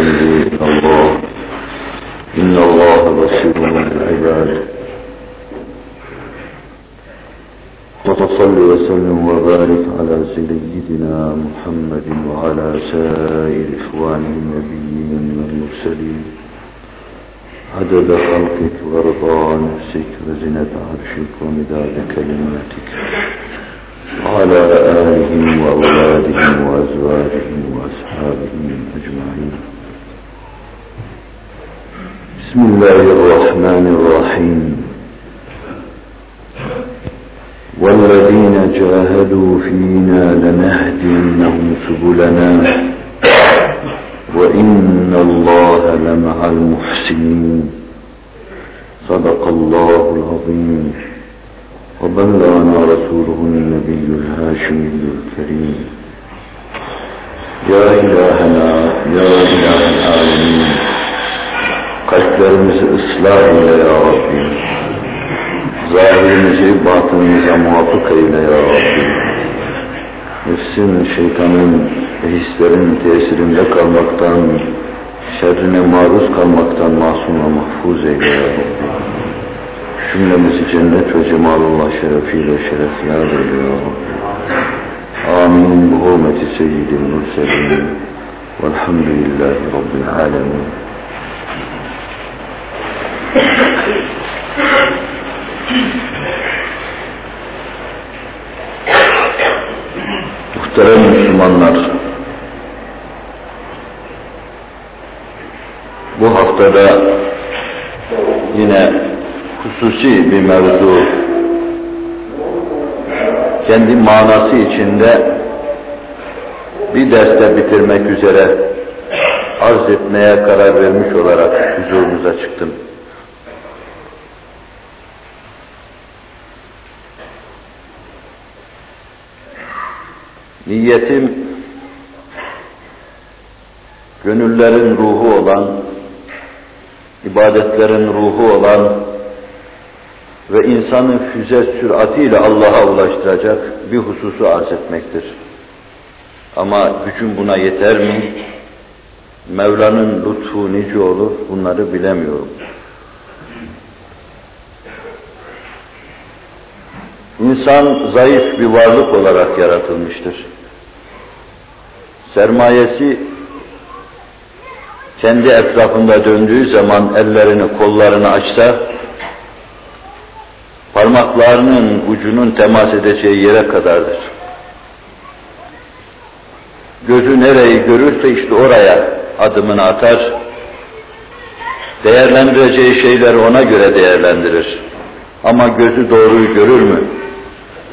أمري إلى الله. إن الله بصير بالعباد وتصل وسلم وبارك على سيدنا محمد وعلى سائر إخوانه النبيين والمرسلين. عدد خلقك ورضا نفسك وزنة عرشك ومداد كلماتك. وعلى آلهم وأولادهم وأزواجهم وأصحابهم أجمعين. بسم الله الرحمن الرحيم. والذين جاهدوا فينا لنهدينهم سبلنا. وإن الله لمع المحسنين. صدق الله العظيم. وبلغنا رسوله النبي الهاشمي الكريم يا إلهنا يا إله العالمين kalplerimizi ıslah eyle ya Rabbi. Zahirimizi batınımıza muvaffak eyle ya Rabbi. Nefsin, şeytanın ve hislerin tesirinde kalmaktan, şerrine maruz kalmaktan masum ve mahfuz eyle ya Rabbi. Cümlemizi cennet ve cemalullah şerefiyle şerefler eyle ya. Amin. Bu hürmeti seyyidil mürselin. Velhamdülillahi Rabbil alemin. Muhterem Müslümanlar, bu haftada yine hususi bir mevzu, kendi manası içinde bir derste bitirmek üzere arz etmeye karar vermiş olarak huzurunuza çıktım. Niyetim gönüllerin ruhu olan, ibadetlerin ruhu olan ve insanın füze süratiyle Allah'a ulaştıracak bir hususu arz etmektir. Ama gücüm buna yeter mi? Mevla'nın lütfu nice olur bunları bilemiyorum. İnsan zayıf bir varlık olarak yaratılmıştır. Sermayesi kendi etrafında döndüğü zaman ellerini kollarını açsa parmaklarının ucunun temas edeceği yere kadardır. Gözü nereyi görürse işte oraya adımını atar, değerlendireceği şeyleri ona göre değerlendirir. Ama gözü doğruyu görür mü?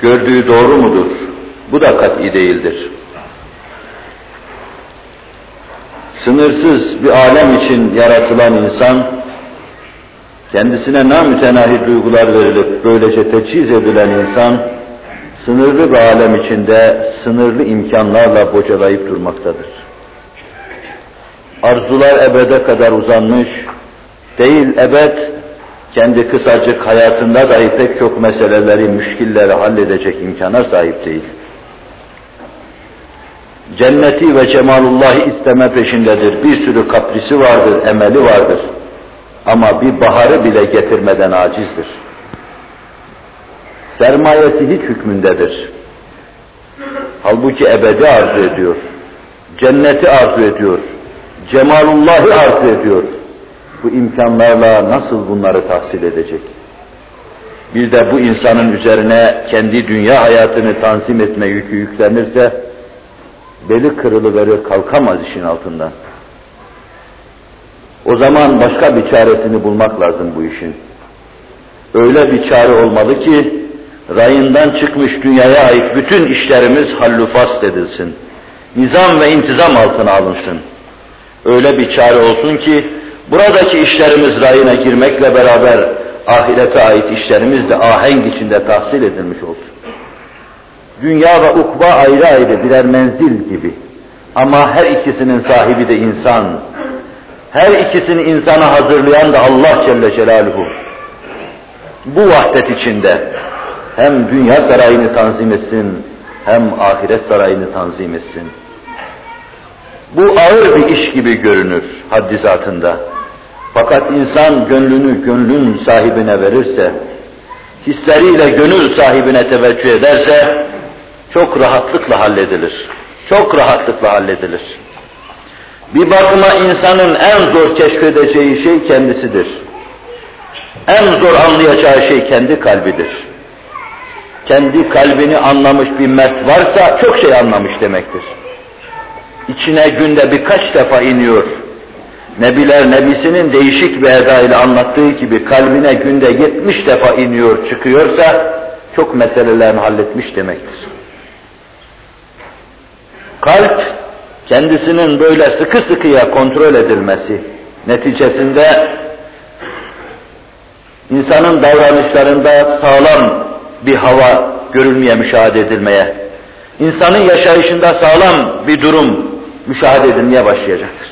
Gördüğü doğru mudur? Bu da kat'i değildir. Sınırsız bir alem için yaratılan insan, kendisine namütenahi duygular verilip böylece teçhiz edilen insan, sınırlı bir alem içinde sınırlı imkanlarla bocalayıp durmaktadır. Arzular ebede kadar uzanmış, değil ebed, kendi kısacık hayatında dahi pek çok meseleleri, müşkilleri halledecek imkana sahip değil. Cenneti ve cemalullahı isteme peşindedir. Bir sürü kaprisi vardır, emeli vardır. Ama bir baharı bile getirmeden acizdir. Sermayesi hiç hükmündedir. Halbuki ebedi arzu ediyor. Cenneti arzu ediyor. Cemalullahı arzu ediyor. Bu imkanlarla nasıl bunları tahsil edecek? Bir de bu insanın üzerine kendi dünya hayatını tanzim etme yükü yüklenirse, beli kırılıverir kalkamaz işin altından. O zaman başka bir çaresini bulmak lazım bu işin. Öyle bir çare olmalı ki, rayından çıkmış dünyaya ait bütün işlerimiz hallufast edilsin. Nizam ve intizam altına alınsın. öyle bir çare olsun ki buradaki işlerimiz rayına girmekle beraber ahirete ait işlerimiz de ahenk içinde tahsil edilmiş olsun. Dünya ve ukba ayrı ayrı birer menzil gibi. Ama her ikisinin sahibi de insan. Her ikisini insana hazırlayan da Allah Celle Celaluhu. Bu vahdet içinde hem dünya sarayını tanzim etsin, hem ahiret sarayını tanzim etsin. Bu ağır bir iş gibi görünür haddi zatında. Fakat insan gönlünü gönlün sahibine verirse, hisleriyle gönül sahibine teveccüh ederse, çok rahatlıkla halledilir. Çok rahatlıkla halledilir. Bir bakıma insanın en zor keşfedeceği şey kendisidir. En zor anlayacağı şey kendi kalbidir. Kendi kalbini anlamış bir mert varsa çok şey anlamış demektir. İçine günde birkaç defa iniyor. Nebiler Nebisi'nin değişik bir edayla anlattığı gibi kalbine günde yetmiş defa iniyor çıkıyorsa çok meselelerini halletmiş demektir. Kalp kendisinin böyle sıkı sıkıya kontrol edilmesi neticesinde insanın davranışlarında sağlam bir hava görülmeye, müşahede edilmeye, insanın yaşayışında sağlam bir durum müşahede edilmeye başlayacaktır.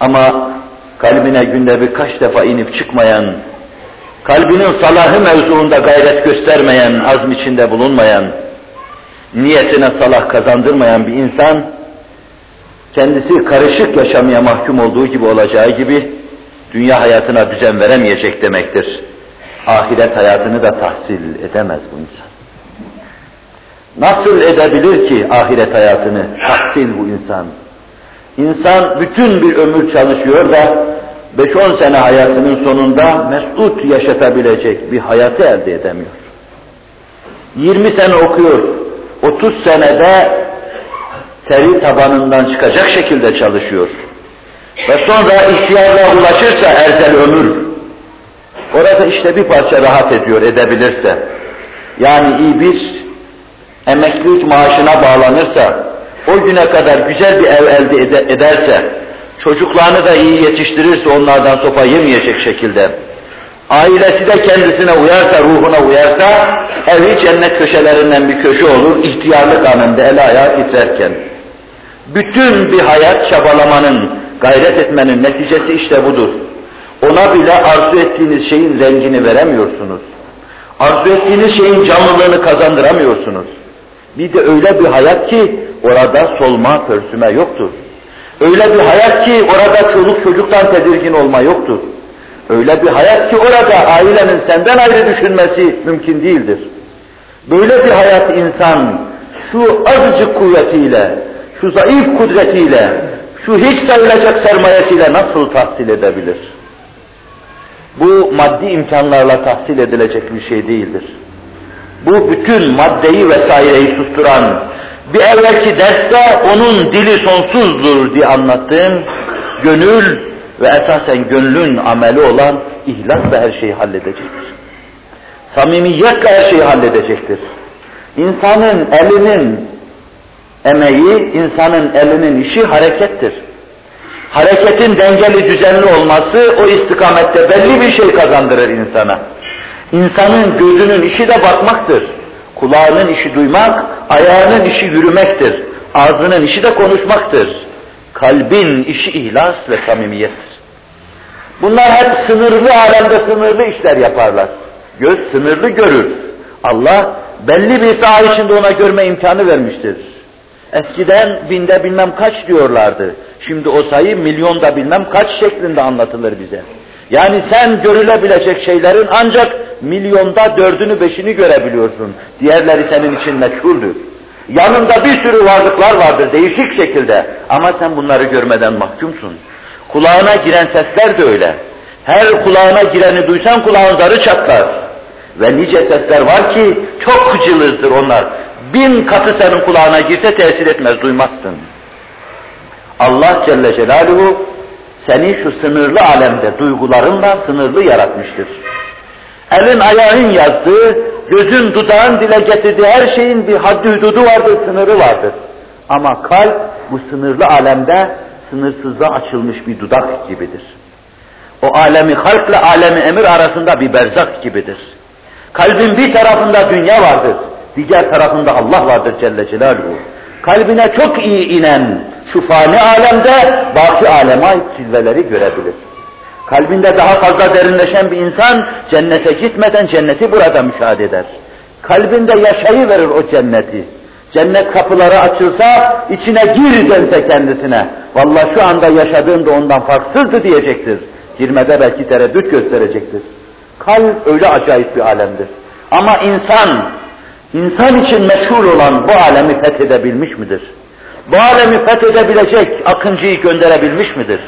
Ama kalbine günde birkaç defa inip çıkmayan, kalbinin salahı mevzuunda gayret göstermeyen, azm içinde bulunmayan, niyetine salah kazandırmayan bir insan, kendisi karışık yaşamaya mahkum olduğu gibi olacağı gibi, dünya hayatına düzen veremeyecek demektir. Ahiret hayatını da tahsil edemez bu insan. Nasıl edebilir ki ahiret hayatını tahsil bu insan? İnsan bütün bir ömür çalışıyor da 5-10 sene hayatının sonunda mesut yaşatabilecek bir hayatı elde edemiyor. 20 sene okuyor, 30 senede teri tabanından çıkacak şekilde çalışıyor. Ve sonra ihtiyarlığa ulaşırsa erzel ömür, orada işte bir parça rahat ediyor, edebilirse. Yani iyi bir emeklilik maaşına bağlanırsa, o güne kadar güzel bir ev elde ederse, çocuklarını da iyi yetiştirirse onlardan sopa yemeyecek şekilde, ailesi de kendisine uyarsa, ruhuna uyarsa, evi cennet köşelerinden bir köşe olur, ihtiyarlık anında el ayağı titrerken. Bütün bir hayat çabalamanın, gayret etmenin neticesi işte budur. Ona bile arzu ettiğiniz şeyin rengini veremiyorsunuz. Arzu ettiğiniz şeyin canlılığını kazandıramıyorsunuz. Bir de öyle bir hayat ki orada solma, pörsüme yoktur. Öyle bir hayat ki orada çoluk çocuktan tedirgin olma yoktur. Öyle bir hayat ki orada ailenin senden ayrı düşünmesi mümkün değildir. Böyle bir hayat insan şu azıcık kuvvetiyle, şu zayıf kudretiyle, şu hiç sayılacak sermayesiyle nasıl tahsil edebilir? Bu maddi imkanlarla tahsil edilecek bir şey değildir. Bu bütün maddeyi vesaireyi susturan, bir evvelki derste onun dili sonsuzdur diye anlattığım gönül ve esasen gönlün ameli olan ihlasla her şeyi halledecektir. Samimiyetle her şeyi halledecektir. İnsanın elinin emeği, insanın elinin işi harekettir. Hareketin dengeli düzenli olması o istikamette belli bir şey kazandırır insana. İnsanın gözünün işi de bakmaktır. Kulağının işi duymak, ayağının işi yürümektir. Ağzının işi de konuşmaktır. Kalbin işi ihlas ve samimiyettir. Bunlar hep sınırlı alemde sınırlı işler yaparlar. Göz sınırlı görür. Allah belli bir saha içinde ona görme imkanı vermiştir. Eskiden binde bilmem kaç diyorlardı. Şimdi o sayı milyonda bilmem kaç şeklinde anlatılır bize. Yani sen görülebilecek şeylerin ancak milyonda dördünü beşini görebiliyorsun. Diğerleri senin için meçhuldür. Yanında bir sürü varlıklar vardır değişik şekilde ama sen bunları görmeden mahkumsun. Kulağına giren sesler de öyle. Her kulağına gireni duysan kulağın zarı çatlar. Ve nice sesler var ki çok cılızdır onlar. Bin katı senin kulağına girse tesir etmez, duymazsın. Allah Celle Celaluhu seni şu sınırlı alemde duygularınla sınırlı yaratmıştır. Elin ayağın yazdığı, gözün dudağın dile getirdiği her şeyin bir haddi hududu vardır, sınırı vardır. Ama kalp bu sınırlı alemde sınırsızlığa açılmış bir dudak gibidir. O alemi halkla alemi emir arasında bir berzak gibidir. Kalbin bir tarafında dünya vardır, diğer tarafında Allah vardır Celle Celaluhu. Kalbine çok iyi inen şu fani alemde baki aleme ait cilveleri görebilir. Kalbinde daha fazla derinleşen bir insan cennete gitmeden cenneti burada müşahede eder. Kalbinde yaşayıverir o cenneti. Cennet kapıları açılsa, içine gir dense kendisine. Vallahi şu anda yaşadığım da ondan farksızdı diyecektir. Girmede belki tereddüt gösterecektir. Kalp öyle acayip bir alemdir. Ama insan, insan için meşhur olan bu alemi fethedebilmiş midir? Bu alemi fethedebilecek akıncıyı gönderebilmiş midir?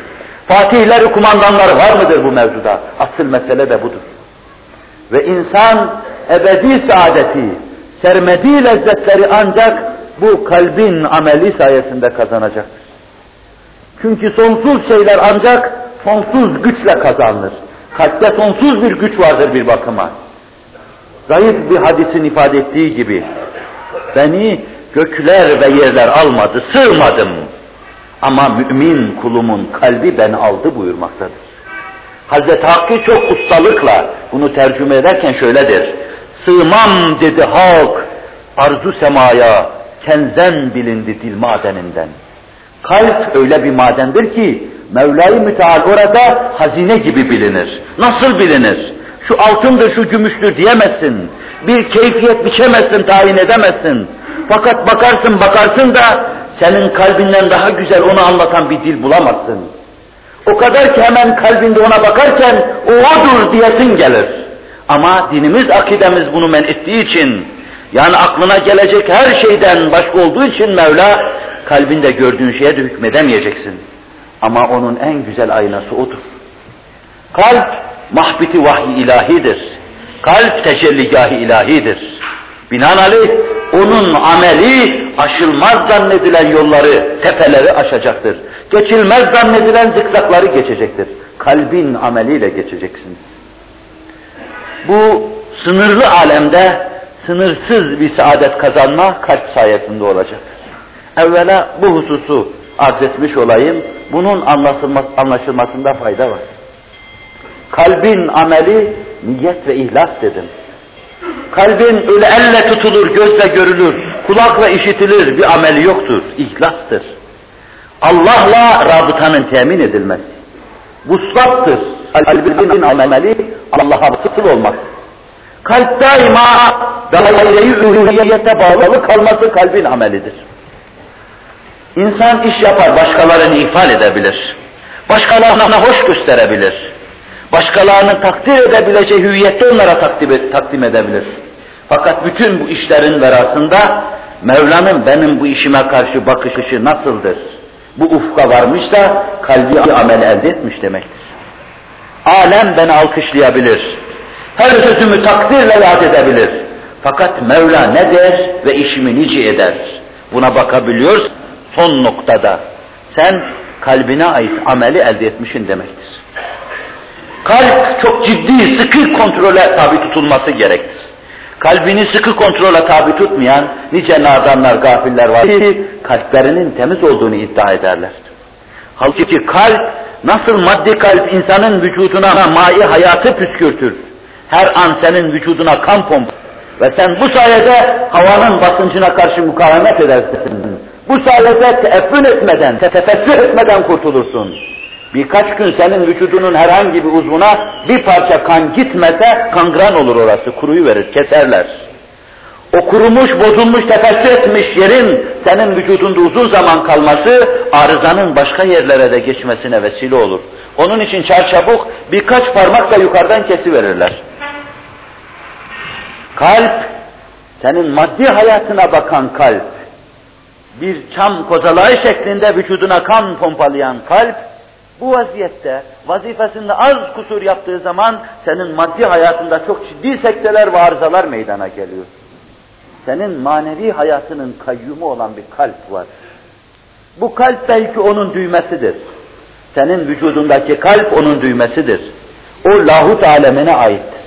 Fatihleri, kumandanları var mıdır bu mevzuda? Asıl mesele de budur. Ve insan ebedi saadeti, sermediği lezzetleri ancak bu kalbin ameli sayesinde kazanacaktır. Çünkü sonsuz şeyler ancak sonsuz güçle kazanılır. Kalpte sonsuz bir güç vardır bir bakıma. Zayıf bir hadisin ifade ettiği gibi, beni gökler ve yerler almadı, sığmadım. Ama mümin kulumun kalbi ben aldı buyurmaktadır. Hazreti Hakkı çok ustalıkla bunu tercüme ederken şöyledir. Sığmam dedi halk, arzu semaya, kenzen bilindi dil madeninden. Kalp öyle bir madendir ki, Mevla-i Müteal orada hazine gibi bilinir. Nasıl bilinir? Şu altındır, şu gümüştür diyemezsin. Bir keyfiyet biçemezsin, tayin edemezsin. Fakat bakarsın bakarsın da senin kalbinden daha güzel onu anlatan bir dil bulamazsın. O kadar ki hemen kalbinde ona bakarken o odur diyesin gelir. Ama dinimiz, akidemiz bunu men ettiği için, yani aklına gelecek her şeyden başka olduğu için Mevla, kalbinde gördüğün şeye de hükmedemeyeceksin. Ama onun en güzel aynası odur. Kalp, mahbiti vahiy ilahidir. Kalp tecelligahı ilahidir. Binaenaleyh onun ameli aşılmaz zannedilen yolları, tepeleri aşacaktır. Geçilmez zannedilen zikzakları geçecektir. Kalbin ameliyle geçeceksin. Bu sınırlı alemde sınırsız bir saadet kazanma kalp sayesinde olacak. Evvela bu hususu arz etmiş olayım. Bunun anlaşılmasında fayda var. Kalbin ameli niyet ve ihlas dedim. Kalbin öyle elle tutulur, gözle görülür, kulakla işitilir bir ameli yoktur. İhlastır. Allah'la rabıtanın temin edilmesi. Vuslattır. Kalbin ameli Allah'a basıtıl olmak. Kalp daima daire-i uluhiyete bağlı kalması kalbin amelidir. İnsan iş yapar, başkalarını ifade edebilir. Başkalarına hoş gösterebilir başkalarını takdir edebileceği hüviyette onlara takdim, takdim edebilir. Fakat bütün bu işlerin verasında Mevla'nın benim bu işime karşı bakışı nasıldır? Bu ufka varmış da kalbi amel elde etmiş demektir. Alem beni alkışlayabilir. Her sözümü takdirle yad edebilir. Fakat Mevla ne der ve işimi nice eder? Buna bakabiliyoruz son noktada. Sen kalbine ait ameli elde etmişin demektir. Kalp çok ciddi, sıkı kontrole tabi tutulması gerektir. Kalbini sıkı kontrole tabi tutmayan nice nadanlar, gafiller var ki kalplerinin temiz olduğunu iddia ederler. Halbuki kalp nasıl maddi kalp insanın vücuduna mai hayatı püskürtür. Her an senin vücuduna kan pompar. Ve sen bu sayede havanın basıncına karşı mukavemet edersin. Bu sayede teeffün etmeden, tefessür etmeden kurtulursun. Birkaç gün senin vücudunun herhangi bir uzvuna bir parça kan gitmese kangren olur orası, kuruyu verir, keserler. O kurumuş, bozulmuş, tefessü etmiş yerin senin vücudunda uzun zaman kalması arızanın başka yerlere de geçmesine vesile olur. Onun için çarçabuk birkaç parmakla yukarıdan kesiverirler. Kalp, senin maddi hayatına bakan kalp, bir çam kozalağı şeklinde vücuduna kan pompalayan kalp, bu vaziyette vazifesinde az kusur yaptığı zaman senin maddi hayatında çok ciddi sekteler ve arızalar meydana geliyor. Senin manevi hayatının kayyumu olan bir kalp var. Bu kalp belki onun düğmesidir. Senin vücudundaki kalp onun düğmesidir. O lahut alemine aittir.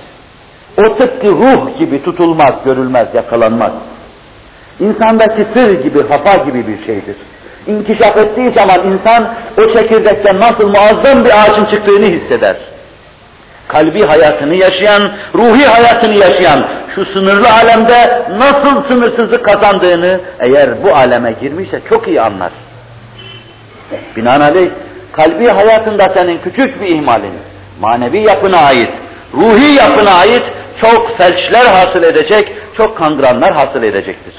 O tıpkı ruh gibi tutulmaz, görülmez, yakalanmaz. İnsandaki sır gibi, hafa gibi bir şeydir. İnkişaf ettiği zaman insan o çekirdekten nasıl muazzam bir ağacın çıktığını hisseder. Kalbi hayatını yaşayan, ruhi hayatını yaşayan, şu sınırlı alemde nasıl sınırsızlık kazandığını eğer bu aleme girmişse çok iyi anlar. Binaenaleyh kalbi hayatında senin küçük bir ihmalin, manevi yapına ait, ruhi yapına ait çok felçler hasıl edecek, çok kangranlar hasıl edecektir.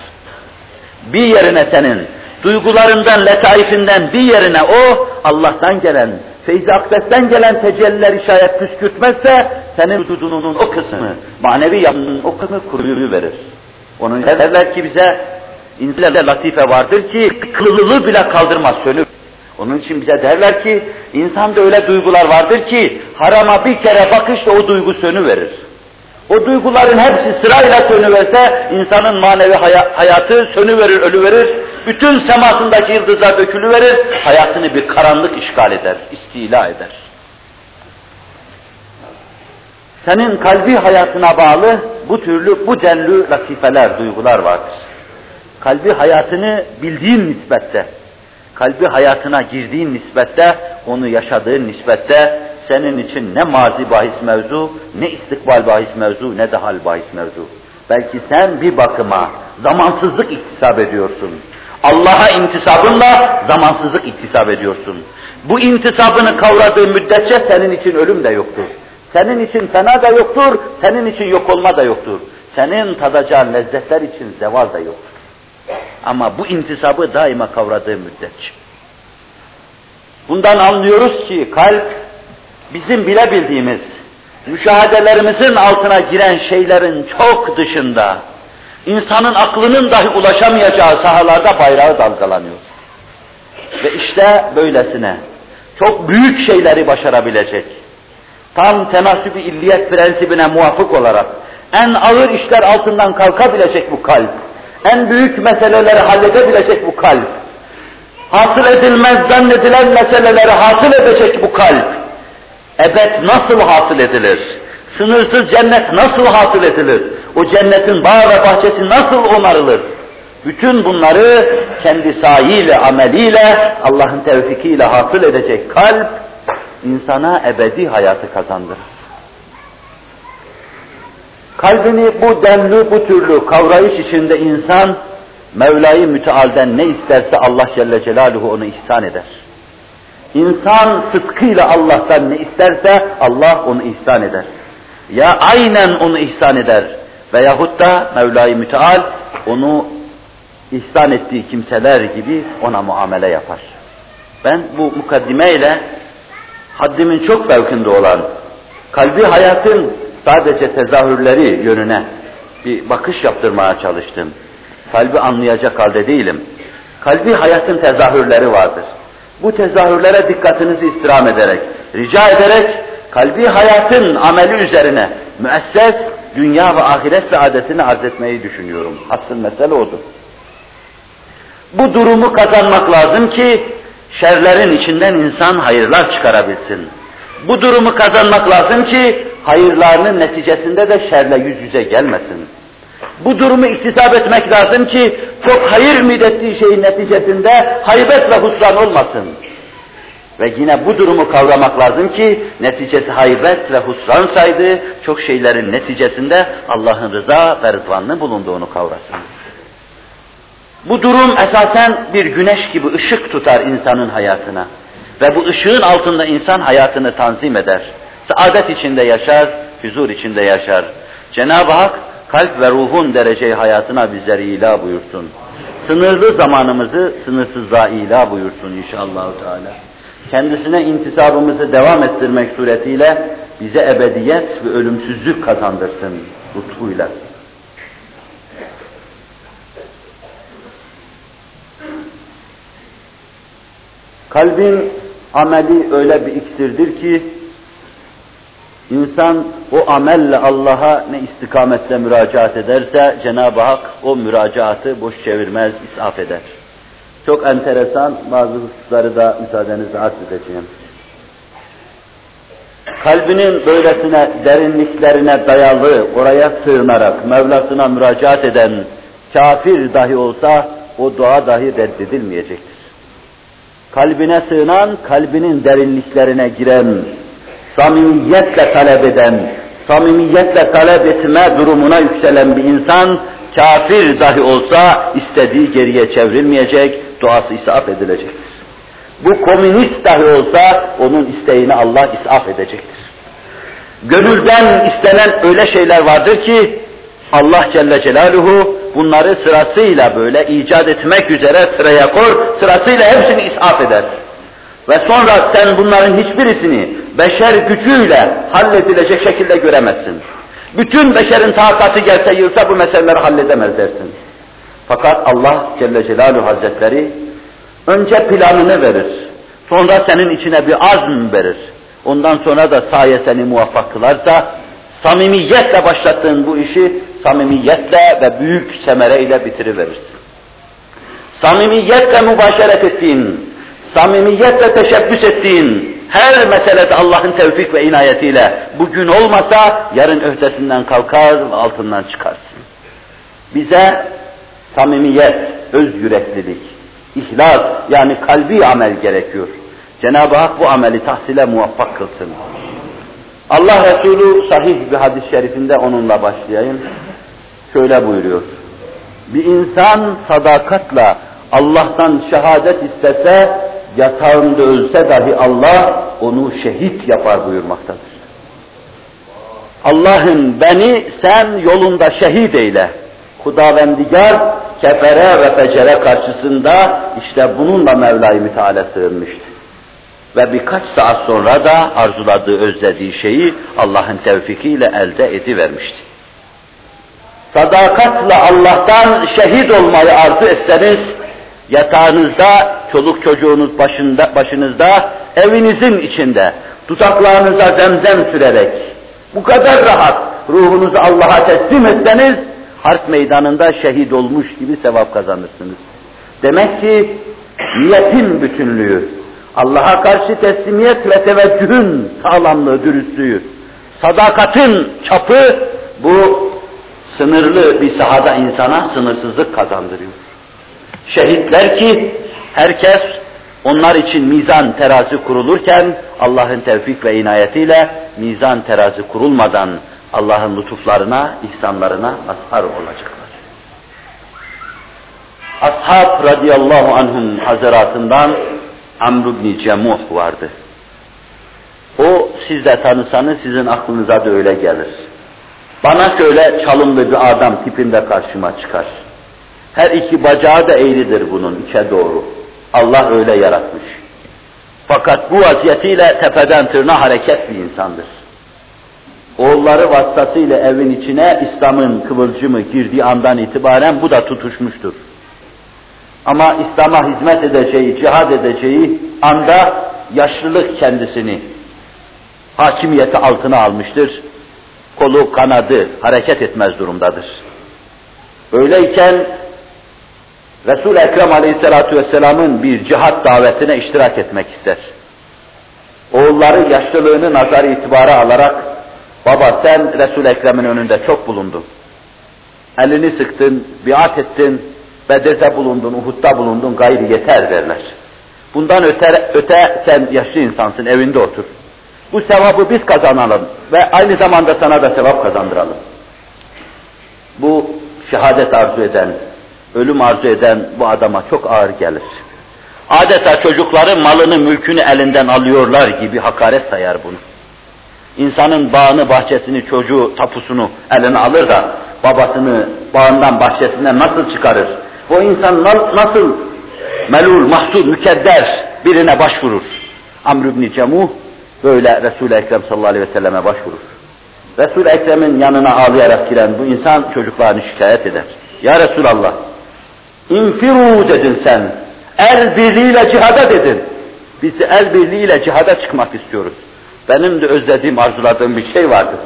Bir yerine senin, duygularından, letaifinden bir yerine o, Allah'tan gelen, feyzi akdesten gelen tecelliler şayet püskürtmezse, senin vücudunun o kısmı, manevi yapının o kısmı kuruyu verir. Onun derler ki bize, insanda latife vardır ki, kılılığı bile kaldırmaz, sönür. Onun için bize derler ki, insanda öyle duygular vardır ki, harama bir kere bakışla o duygu sönü verir. O duyguların hepsi sırayla sönüverse, insanın manevi hayatı sönüverir, ölüverir, bütün semasındaki yıldızlar dökülüverir, hayatını bir karanlık işgal eder, istila eder. Senin kalbi hayatına bağlı bu türlü, bu denli latifeler, duygular vardır. Kalbi hayatını bildiğin nispette, kalbi hayatına girdiğin nispette, onu yaşadığın nispette, senin için ne mazi bahis mevzu, ne istikbal bahis mevzu, ne de hal bahis mevzu. Belki sen bir bakıma zamansızlık iktisap ediyorsun. Allah'a intisabınla zamansızlık iktisap ediyorsun. Bu intisabını kavradığı müddetçe senin için ölüm de yoktur. Senin için fena da yoktur, senin için yok olma da yoktur. Senin tadacağın lezzetler için zeval da yoktur. Ama bu intisabı daima kavradığı müddetçe. Bundan anlıyoruz ki kalp bizim bilebildiğimiz, müşahedelerimizin altına giren şeylerin çok dışında, insanın aklının dahi ulaşamayacağı sahalarda bayrağı dalgalanıyor. Ve işte böylesine çok büyük şeyleri başarabilecek, tam tenasüb-i illiyet prensibine muvafık olarak en ağır işler altından kalkabilecek bu kalp, en büyük meseleleri halledebilecek bu kalp, hasıl edilmez zannedilen meseleleri hasıl edecek bu kalp, ebed nasıl hasıl edilir? Sınırsız cennet nasıl hasıl edilir? O cennetin bağ ve bahçesi nasıl onarılır? Bütün bunları kendi sahiyle, ameliyle, Allah'ın tevfikiyle hasıl edecek kalp, insana ebedi hayatı kazandırır. Kalbini bu denli, bu türlü kavrayış içinde insan, Mevla-i Müteal'den ne isterse Allah Celle Celaluhu onu ihsan eder. İnsan sıdkıyla Allah'tan ne isterse Allah onu ihsan eder. Ya aynen onu ihsan eder veyahut da Mevla-i Müteal onu ihsan ettiği kimseler gibi ona muamele yapar. Ben bu mukaddimeyle haddimin çok fevkinde olan kalbi hayatın sadece tezahürleri yönüne bir bakış yaptırmaya çalıştım. Kalbi anlayacak halde değilim. Kalbi hayatın tezahürleri vardır. Bu tezahürlere dikkatinizi istirham ederek, rica ederek kalbi hayatın ameli üzerine müesses dünya ve ahiret saadetini arz etmeyi düşünüyorum. Asıl mesele odur. Bu durumu kazanmak lazım ki şerlerin içinden insan hayırlar çıkarabilsin. Bu durumu kazanmak lazım ki hayırlarının neticesinde de şerle yüz yüze gelmesin. Bu durumu iktisap etmek lazım ki çok hayır ümit şeyin neticesinde haybet ve husran olmasın. Ve yine bu durumu kavramak lazım ki neticesi haybet ve husran saydı, çok şeylerin neticesinde Allah'ın rıza ve rızvanını bulunduğunu kavrasın. Bu durum esasen bir güneş gibi ışık tutar insanın hayatına. Ve bu ışığın altında insan hayatını tanzim eder. Saadet içinde yaşar, huzur içinde yaşar. Cenab-ı Hak kalp ve ruhun dereceyi hayatına bizleri ila buyursun. Sınırlı zamanımızı sınırsızlığa ila buyursun inşallah Teala. Kendisine intisabımızı devam ettirmek suretiyle bize ebediyet ve ölümsüzlük kazandırsın lütfuyla. Kalbin ameli öyle bir iksirdir ki İnsan o amelle Allah'a ne istikamette müracaat ederse Cenab-ı Hak o müracaatı boş çevirmez, isaf eder. Çok enteresan bazı hususları da müsaadenizle edeceğim. Kalbinin böylesine derinliklerine dayalı, oraya sığınarak Mevlasına müracaat eden kafir dahi olsa o dua dahi reddedilmeyecektir. kalbine sığınan, kalbinin derinliklerine giren, samimiyetle talep eden, samimiyetle talep etme durumuna yükselen bir insan, kafir dahi olsa istediği geriye çevrilmeyecek, duası isaf edilecektir. Bu komünist dahi olsa onun isteğini Allah isaf edecektir. Gönülden istenen öyle şeyler vardır ki Allah Celle Celaluhu bunları sırasıyla böyle icat etmek üzere sıraya kor, sırasıyla hepsini isaf eder. Ve sonra sen bunların hiçbirisini beşer gücüyle halledilecek şekilde göremezsin. Bütün beşerin takatı gelse yılsa bu meseleleri halledemez dersin. Fakat Allah Celle Celaluhu Hazretleri önce planını verir. Sonra senin içine bir azm verir. Ondan sonra da saye seni muvaffak kılarsa samimiyetle başlattığın bu işi samimiyetle ve büyük semereyle bitiriverirsin. Samimiyetle mübaşeret ettiğin, samimiyetle teşebbüs ettiğin her meselede Allah'ın tevfik ve inayetiyle bugün olmasa yarın öhdesinden kalkar ve altından çıkarsın. Bize samimiyet, öz yüreklilik, ihlas yani kalbi amel gerekiyor. Cenab-ı Hak bu ameli tahsile muvaffak kılsın. Allah Resulü sahih bir hadis-i şerifinde onunla başlayayım. Şöyle buyuruyor. Bir insan sadakatla Allah'tan şehadet istese, yatağında ölse dahi Allah onu şehit yapar buyurmaktadır. Allah'ım beni sen yolunda şehit eyle. Hudavendigar kefere ve fecere karşısında işte bununla Mevla-i Müteala sığınmıştı. Ve birkaç saat sonra da arzuladığı, özlediği şeyi Allah'ın tevfikiyle elde edivermişti. Sadakatla Allah'tan şehit olmayı arzu etseniz, yatağınızda, çoluk çocuğunuz başında, başınızda, evinizin içinde, dudaklarınıza zemzem sürerek, bu kadar rahat ruhunuzu Allah'a teslim etseniz, harp meydanında şehit olmuş gibi sevap kazanırsınız. Demek ki niyetin bütünlüğü, Allah'a karşı teslimiyet ve teveccühün sağlamlığı, dürüstlüğü, sadakatin çapı bu sınırlı bir sahada insana sınırsızlık kazandırıyor. Şehitler ki herkes onlar için mizan terazi kurulurken Allah'ın tevfik ve inayetiyle mizan terazi kurulmadan Allah'ın lütuflarına, ihsanlarına mazhar olacaklar. Ashab radıyallahu anhum hazaratından Amr ibn Cemuh vardı. O siz de tanısanız sizin aklınıza da öyle gelir. Bana şöyle çalımlı bir adam tipinde karşıma çıkar. Her iki bacağı da eğridir bunun içe doğru. Allah öyle yaratmış. Fakat bu vaziyetiyle tepeden tırnağa hareket bir insandır. Oğulları vasıtasıyla evin içine İslam'ın kıvılcımı girdiği andan itibaren bu da tutuşmuştur. Ama İslam'a hizmet edeceği, cihad edeceği anda yaşlılık kendisini hakimiyeti altına almıştır. Kolu, kanadı hareket etmez durumdadır. Öyleyken Resul-i Ekrem Aleyhisselatü Vesselam'ın bir cihat davetine iştirak etmek ister. Oğulları yaşlılığını nazar itibara alarak baba sen Resul-i Ekrem'in önünde çok bulundun. Elini sıktın, biat ettin, Bedir'de bulundun, Uhud'da bulundun, gayri yeter derler. Bundan öte, öte sen yaşlı insansın, evinde otur. Bu sevabı biz kazanalım ve aynı zamanda sana da sevap kazandıralım. Bu şehadet arzu eden, ölüm arzu eden bu adama çok ağır gelir. Adeta çocukları malını, mülkünü elinden alıyorlar gibi hakaret sayar bunu. İnsanın bağını, bahçesini, çocuğu, tapusunu eline alır da babasını bağından, bahçesinden nasıl çıkarır? O insan nasıl melul, mahzun, mükedder birine başvurur? Amr ibn Cemuh böyle Resul-i Ekrem sallallahu aleyhi ve selleme başvurur. Resul-i Ekrem'in yanına ağlayarak giren bu insan çocuklarını şikayet eder. Ya Resulallah, infiru dedin sen, el birliğiyle cihada dedin. Biz de el birliğiyle cihada çıkmak istiyoruz. Benim de özlediğim, arzuladığım bir şey vardır.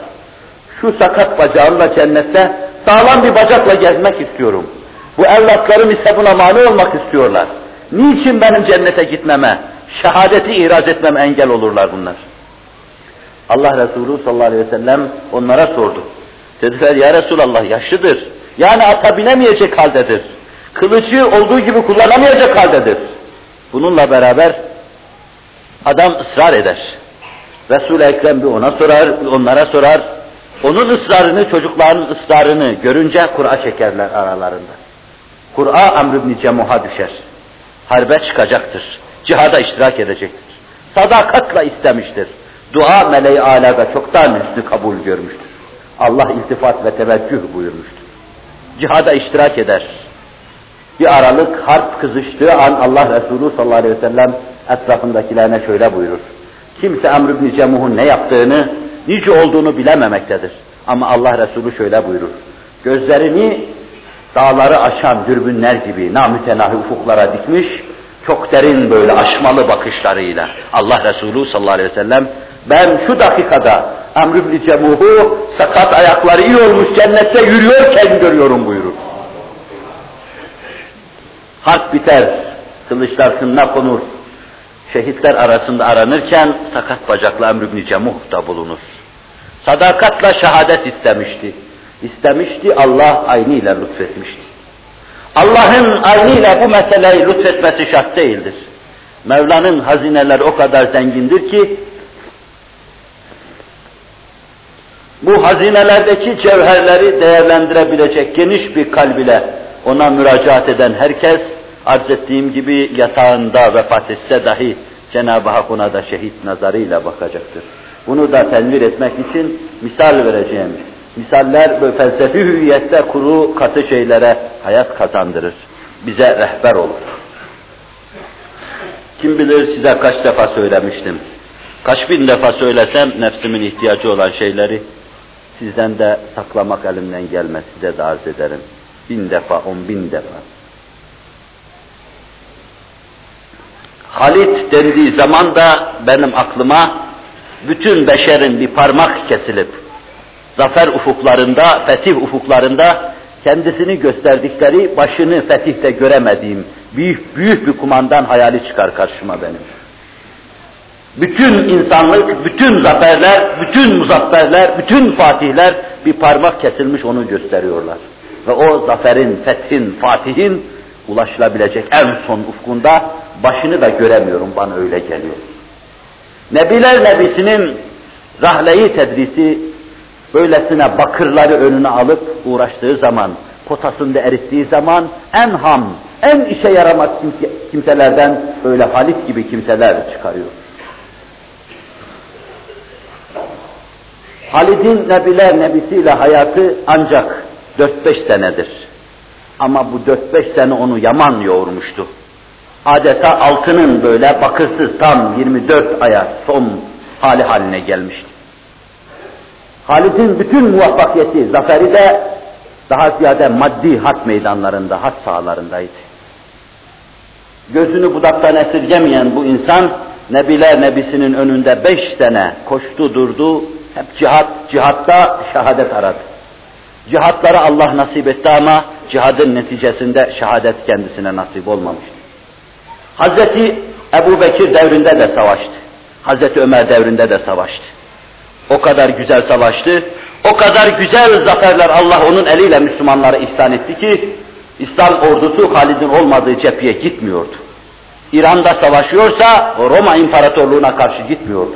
Şu sakat bacağımla cennette sağlam bir bacakla gezmek istiyorum. Bu evlatlarım ise buna mani olmak istiyorlar. Niçin benim cennete gitmeme, şehadeti ihraz etmeme engel olurlar bunlar? Allah Resulü sallallahu aleyhi ve sellem onlara sordu. Dediler ya Resulallah yaşlıdır. Yani ata binemeyecek haldedir. Kılıcı olduğu gibi kullanamayacak haldedir. Bununla beraber adam ısrar eder. Resul-i Ekrem bir ona sorar, onlara sorar. Onun ısrarını, çocukların ısrarını görünce Kur'a çekerler aralarında. Kur'a Amr ibn Cemuh'a düşer. Harbe çıkacaktır. Cihada iştirak edecektir. Sadakatla istemiştir. Dua meleği alada çoktan üstü kabul görmüştür. Allah iltifat ve teveccüh buyurmuştur. Cihada iştirak eder. Bir aralık harp kızıştığı an Allah Resulü sallallahu aleyhi ve sellem etrafındakilerine şöyle buyurur. Kimse Amr ibn Cemuh'un ne yaptığını, nice olduğunu bilememektedir. Ama Allah Resulü şöyle buyurur. Gözlerini dağları aşan dürbünler gibi namütenahi ufuklara dikmiş, çok derin böyle aşmalı bakışlarıyla Allah Resulü sallallahu aleyhi ve sellem ben şu dakikada Amr ibn Cemuh'u sakat ayakları iyi olmuş cennette yürüyorken görüyorum buyurur. Harp biter, kılıçlar kınına konur, şehitler arasında aranırken sakat bacaklı Amr ibn Cemuh da bulunur. Sadakatla şehadet istemişti. İstemişti, Allah aynıyla lütfetmişti. Allah'ın aynıyla bu meseleyi lütfetmesi şart değildir. Mevla'nın hazineleri o kadar zengindir ki, bu hazinelerdeki cevherleri değerlendirebilecek geniş bir kalb ile ona müracaat eden herkes, arz ettiğim gibi yatağında vefat etse dahi Cenab-ı Hak ona da şehit nazarıyla bakacaktır. Bunu da tenvir etmek için misal vereceğim. Misaller böyle felsefi hüviyette kuru katı şeylere hayat kazandırır. Bize rehber olur. Kim bilir size kaç defa söylemiştim. Kaç bin defa söylesem nefsimin ihtiyacı olan şeyleri sizden de saklamak elimden gelmez. Size de arz ederim. Bin defa, on bin defa. Halit dendiği zaman da benim aklıma bütün beşerin bir parmak kesilip zafer ufuklarında, fetih ufuklarında kendisini gösterdikleri başını fetihte göremediğim büyük büyük bir kumandan hayali çıkar karşıma benim. Bütün insanlık, bütün zaferler, bütün muzafferler, bütün fatihler bir parmak kesilmiş onu gösteriyorlar. Ve o zaferin, fethin, fatihin ulaşılabilecek en son ufkunda başını da göremiyorum, bana öyle geliyor. Nebiler Nebisi'nin rahleyi tedrisi böylesine bakırları önüne alıp uğraştığı zaman, potasında erittiği zaman en ham, en işe yaramaz kimselerden böyle Halit gibi kimseler çıkarıyor. Halid'in Nebiler Nebisiyle hayatı ancak 4-5 senedir. Ama bu 4-5 sene onu yaman yoğurmuştu. Adeta altının böyle bakırsız tam 24 aya son hali haline gelmişti. Halid'in bütün muvaffakiyeti, zaferi de daha ziyade maddi harp meydanlarında, harp sahalarındaydı. Gözünü budaktan esirgemeyen bu insan, Nebiler Nebisi'nin önünde beş sene koştu durdu, hep cihat, cihatta şehadet aradı. Cihatları Allah nasip etti ama cihadın neticesinde şehadet kendisine nasip olmamıştı. Hazreti Ebu Bekir devrinde de savaştı. Hazreti Ömer devrinde de savaştı. O kadar güzel savaştı, o kadar güzel zaferler Allah onun eliyle Müslümanlara ihsan etti ki, İslam ordusu Halid'in olmadığı cepheye gitmiyordu. İran'da savaşıyorsa Roma İmparatorluğu'na karşı gitmiyordu.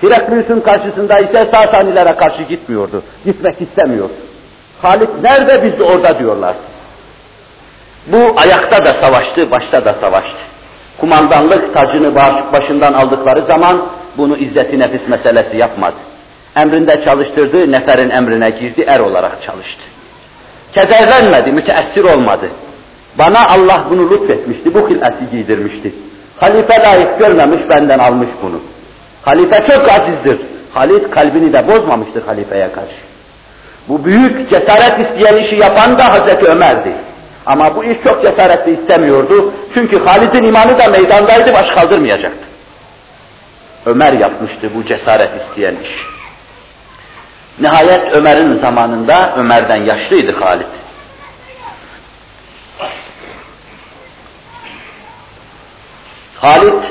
Heraklius'un karşısında ise Sasanilere karşı gitmiyordu. Gitmek istemiyordu. Halid nerede biz de orada diyorlar. Bu ayakta da savaştı, başta da savaştı. Kumandanlık tacını başından aldıkları zaman bunu izzeti nefis meselesi yapmadı. Emrinde çalıştırdığı neferin emrine girdi, er olarak çalıştı. Kederlenmedi, müteessir olmadı. Bana Allah bunu lütfetmişti, bu hilati giydirmişti. Halife layık görmemiş, benden almış bunu. Halife çok azizdir. Halit kalbini de bozmamıştır halifeye karşı. Bu büyük cesaret isteyen işi yapan da Hazreti Ömer'di. Ama bu iş çok cesaretli istemiyordu. Çünkü Halid'in imanı da meydandaydı, baş kaldırmayacaktı. Ömer yapmıştı bu cesaret isteyen iş. Nihayet Ömer'in zamanında, Ömer'den yaşlıydı Halid. Halid,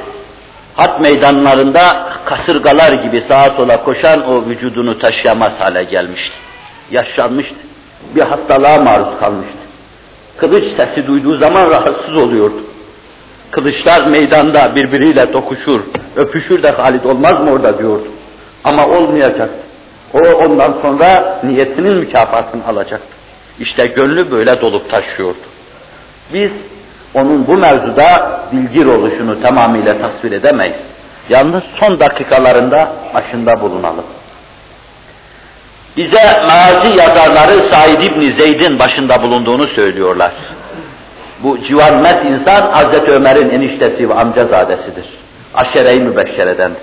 hat meydanlarında kasırgalar gibi sağa sola koşan o vücudunu taşıyamaz hale gelmişti. Yaşlanmıştı. Bir hastalığa maruz kalmıştı. Kılıç sesi duyduğu zaman rahatsız oluyordu. Kılıçlar meydanda birbiriyle dokuşur, öpüşür de Halid olmaz mı orada diyordu. Ama olmayacak. O ondan sonra niyetinin mükafatını alacaktı. İşte gönlü böyle dolup taşıyordu. Biz onun bu mevzuda bilgir oluşunu tamamıyla tasvir edemeyiz. Yalnız son dakikalarında başında bulunalım. Bize mazi yazarları Said İbni Zeyd'in başında bulunduğunu söylüyorlar. Bu civanmet insan Hazreti Ömer'in eniştesi ve amcazadesidir. Aşere-i Mübeşşere'dendir.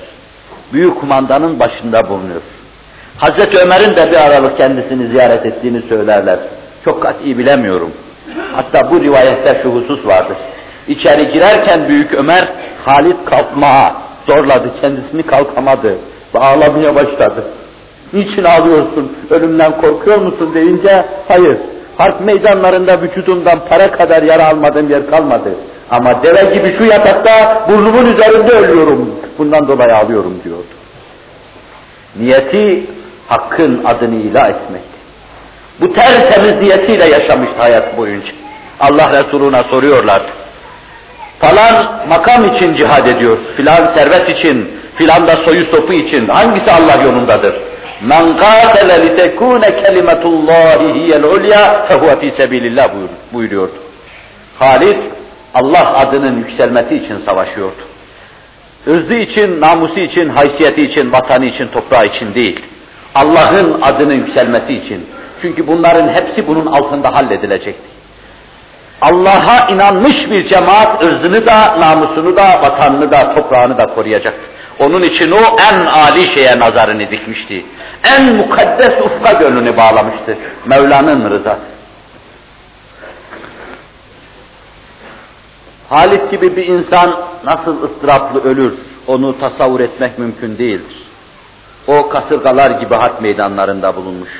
Büyük kumandanın başında bulunuyor. Hazreti Ömer'in de bir aralık kendisini ziyaret ettiğini söylerler. Çok kat'i bilemiyorum. Hatta bu rivayette şu husus vardır. İçeri girerken Büyük Ömer Halit kalkmaya zorladı, kendisini kalkamadı ve ağlamaya başladı. Niçin ağlıyorsun, ölümden korkuyor musun deyince, hayır, harp meydanlarında vücudumdan para kadar yara almadığım yer kalmadı. Ama deve gibi şu yatakta burnumun üzerinde ölüyorum, bundan dolayı ağlıyorum diyordu. Niyeti Hakk'ın adını ilah etmekti. Bu tertemiz niyetiyle yaşamıştı hayat boyunca. Allah Resuluna soruyorlar. Falan makam için cihad ediyor, filan servet için, filan da soyu sopu için hangisi Allah yolundadır? Men qatele li tekune kelimetullahi hiyel ulya fehuve fi sebilillah buyuruyordu. Halid Allah adının yükselmesi için savaşıyordu. Irzı için, namusu için, haysiyeti için, vatanı için, toprağı için değil. Allah'ın adının yükselmesi için. Çünkü bunların hepsi bunun altında halledilecekti. Allah'a inanmış bir cemaat ırzını da, namusunu da, vatanını da, toprağını da koruyacaktı. Onun için o en âli şeye nazarını dikmişti. En mukaddes ufka gönlünü bağlamıştı. Mevla'nın rızası. Halit gibi bir insan nasıl ıstıraplı ölür, onu tasavvur etmek mümkün değildir. O kasırgalar gibi harp meydanlarında bulunmuş.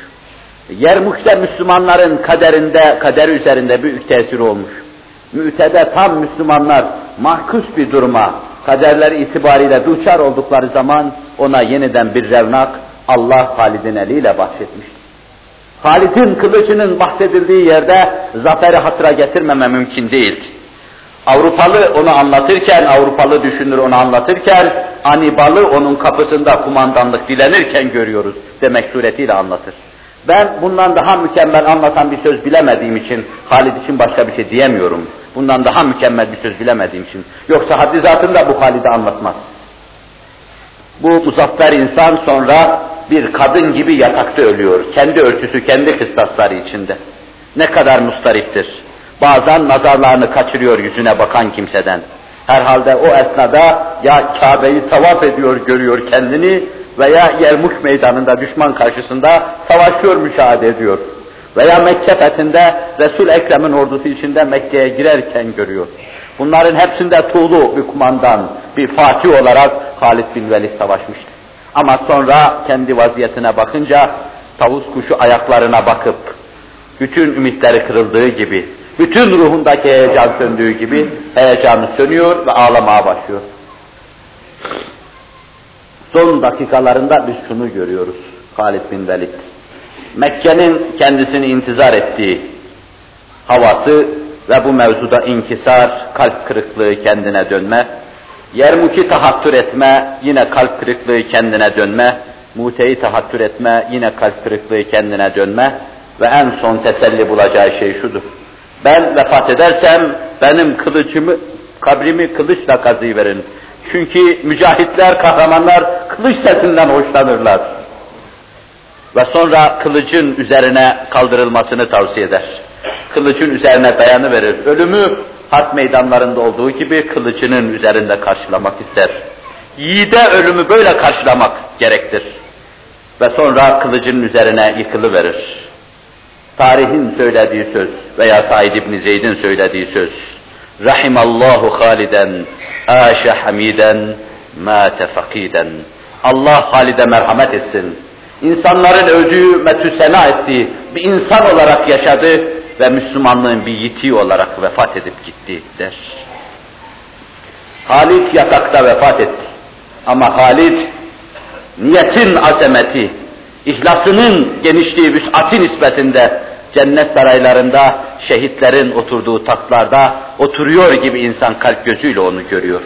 Yermuk'te Müslümanların kaderinde, kader üzerinde büyük tesir olmuş. Mü'tede tam Müslümanlar mahkus bir duruma, kaderleri itibariyle duçar oldukları zaman ona yeniden bir revnak Allah Halid'in eliyle bahşetmişti. Halid'in kılıcının bahsedildiği yerde zaferi hatıra getirmeme mümkün değildi. Avrupalı onu anlatırken, Avrupalı düşünür onu anlatırken, Anibalı onun kapısında kumandanlık dilenirken görüyoruz demek suretiyle anlatır. Ben bundan daha mükemmel anlatan bir söz bilemediğim için Halid için başka bir şey diyemiyorum. Bundan daha mükemmel bir söz bilemediğim için. Yoksa haddi zatında bu Halid'i anlatmaz. Bu muzaffer insan sonra bir kadın gibi yatakta ölüyor. Kendi ölçüsü, kendi kıstasları içinde. Ne kadar mustariptir. Bazen nazarlarını kaçırıyor yüzüne bakan kimseden. Herhalde o esnada ya Kabe'yi tavaf ediyor, görüyor kendini veya Yermuk meydanında düşman karşısında savaşıyor, müşahede ediyor. Veya Mekke fethinde Resul Ekrem'in ordusu içinde Mekke'ye girerken görüyor. Bunların hepsinde tuğlu bir kumandan, bir fatih olarak Halid bin Velid savaşmıştı. Ama sonra kendi vaziyetine bakınca tavus kuşu ayaklarına bakıp bütün ümitleri kırıldığı gibi, bütün ruhundaki heyecan söndüğü gibi heyecanı sönüyor ve ağlamaya başlıyor. Son dakikalarında biz şunu görüyoruz Halid bin Velid. Mekke'nin kendisini intizar ettiği havası ve bu mevzuda inkisar, kalp kırıklığı kendine dönme, Yermuk'i tahattür etme, yine kalp kırıklığı kendine dönme, Mute'yi tahattür etme, yine kalp kırıklığı kendine dönme ve en son teselli bulacağı şey şudur. Ben vefat edersem benim kılıcımı, kabrimi kılıçla kazıyverin. Çünkü mücahitler, kahramanlar kılıç sesinden hoşlanırlar. Ve sonra kılıcın üzerine kaldırılmasını tavsiye eder. Kılıcın üzerine dayanı verir. Ölümü harp meydanlarında olduğu gibi kılıcının üzerinde karşılamak ister. Yiğide ölümü böyle karşılamak gerektir. Ve sonra kılıcın üzerine yıkılıverir. Tarihin söylediği söz veya Said İbn Zeyd'in söylediği söz. Rahimallahu Haliden, aşe hamiden, mâte fakiden. Allah Halid'e merhamet etsin. İnsanların övdüğü, metüsena ettiği bir insan olarak yaşadı ve Müslümanlığın bir yitiği olarak vefat edip gitti der. Halid yatakta vefat etti. Ama Halid niyetin azameti, ihlasının genişliği, vüs'ati nispetinde cennet saraylarında şehitlerin oturduğu tahtlarda oturuyor gibi insan kalp gözüyle onu görüyor.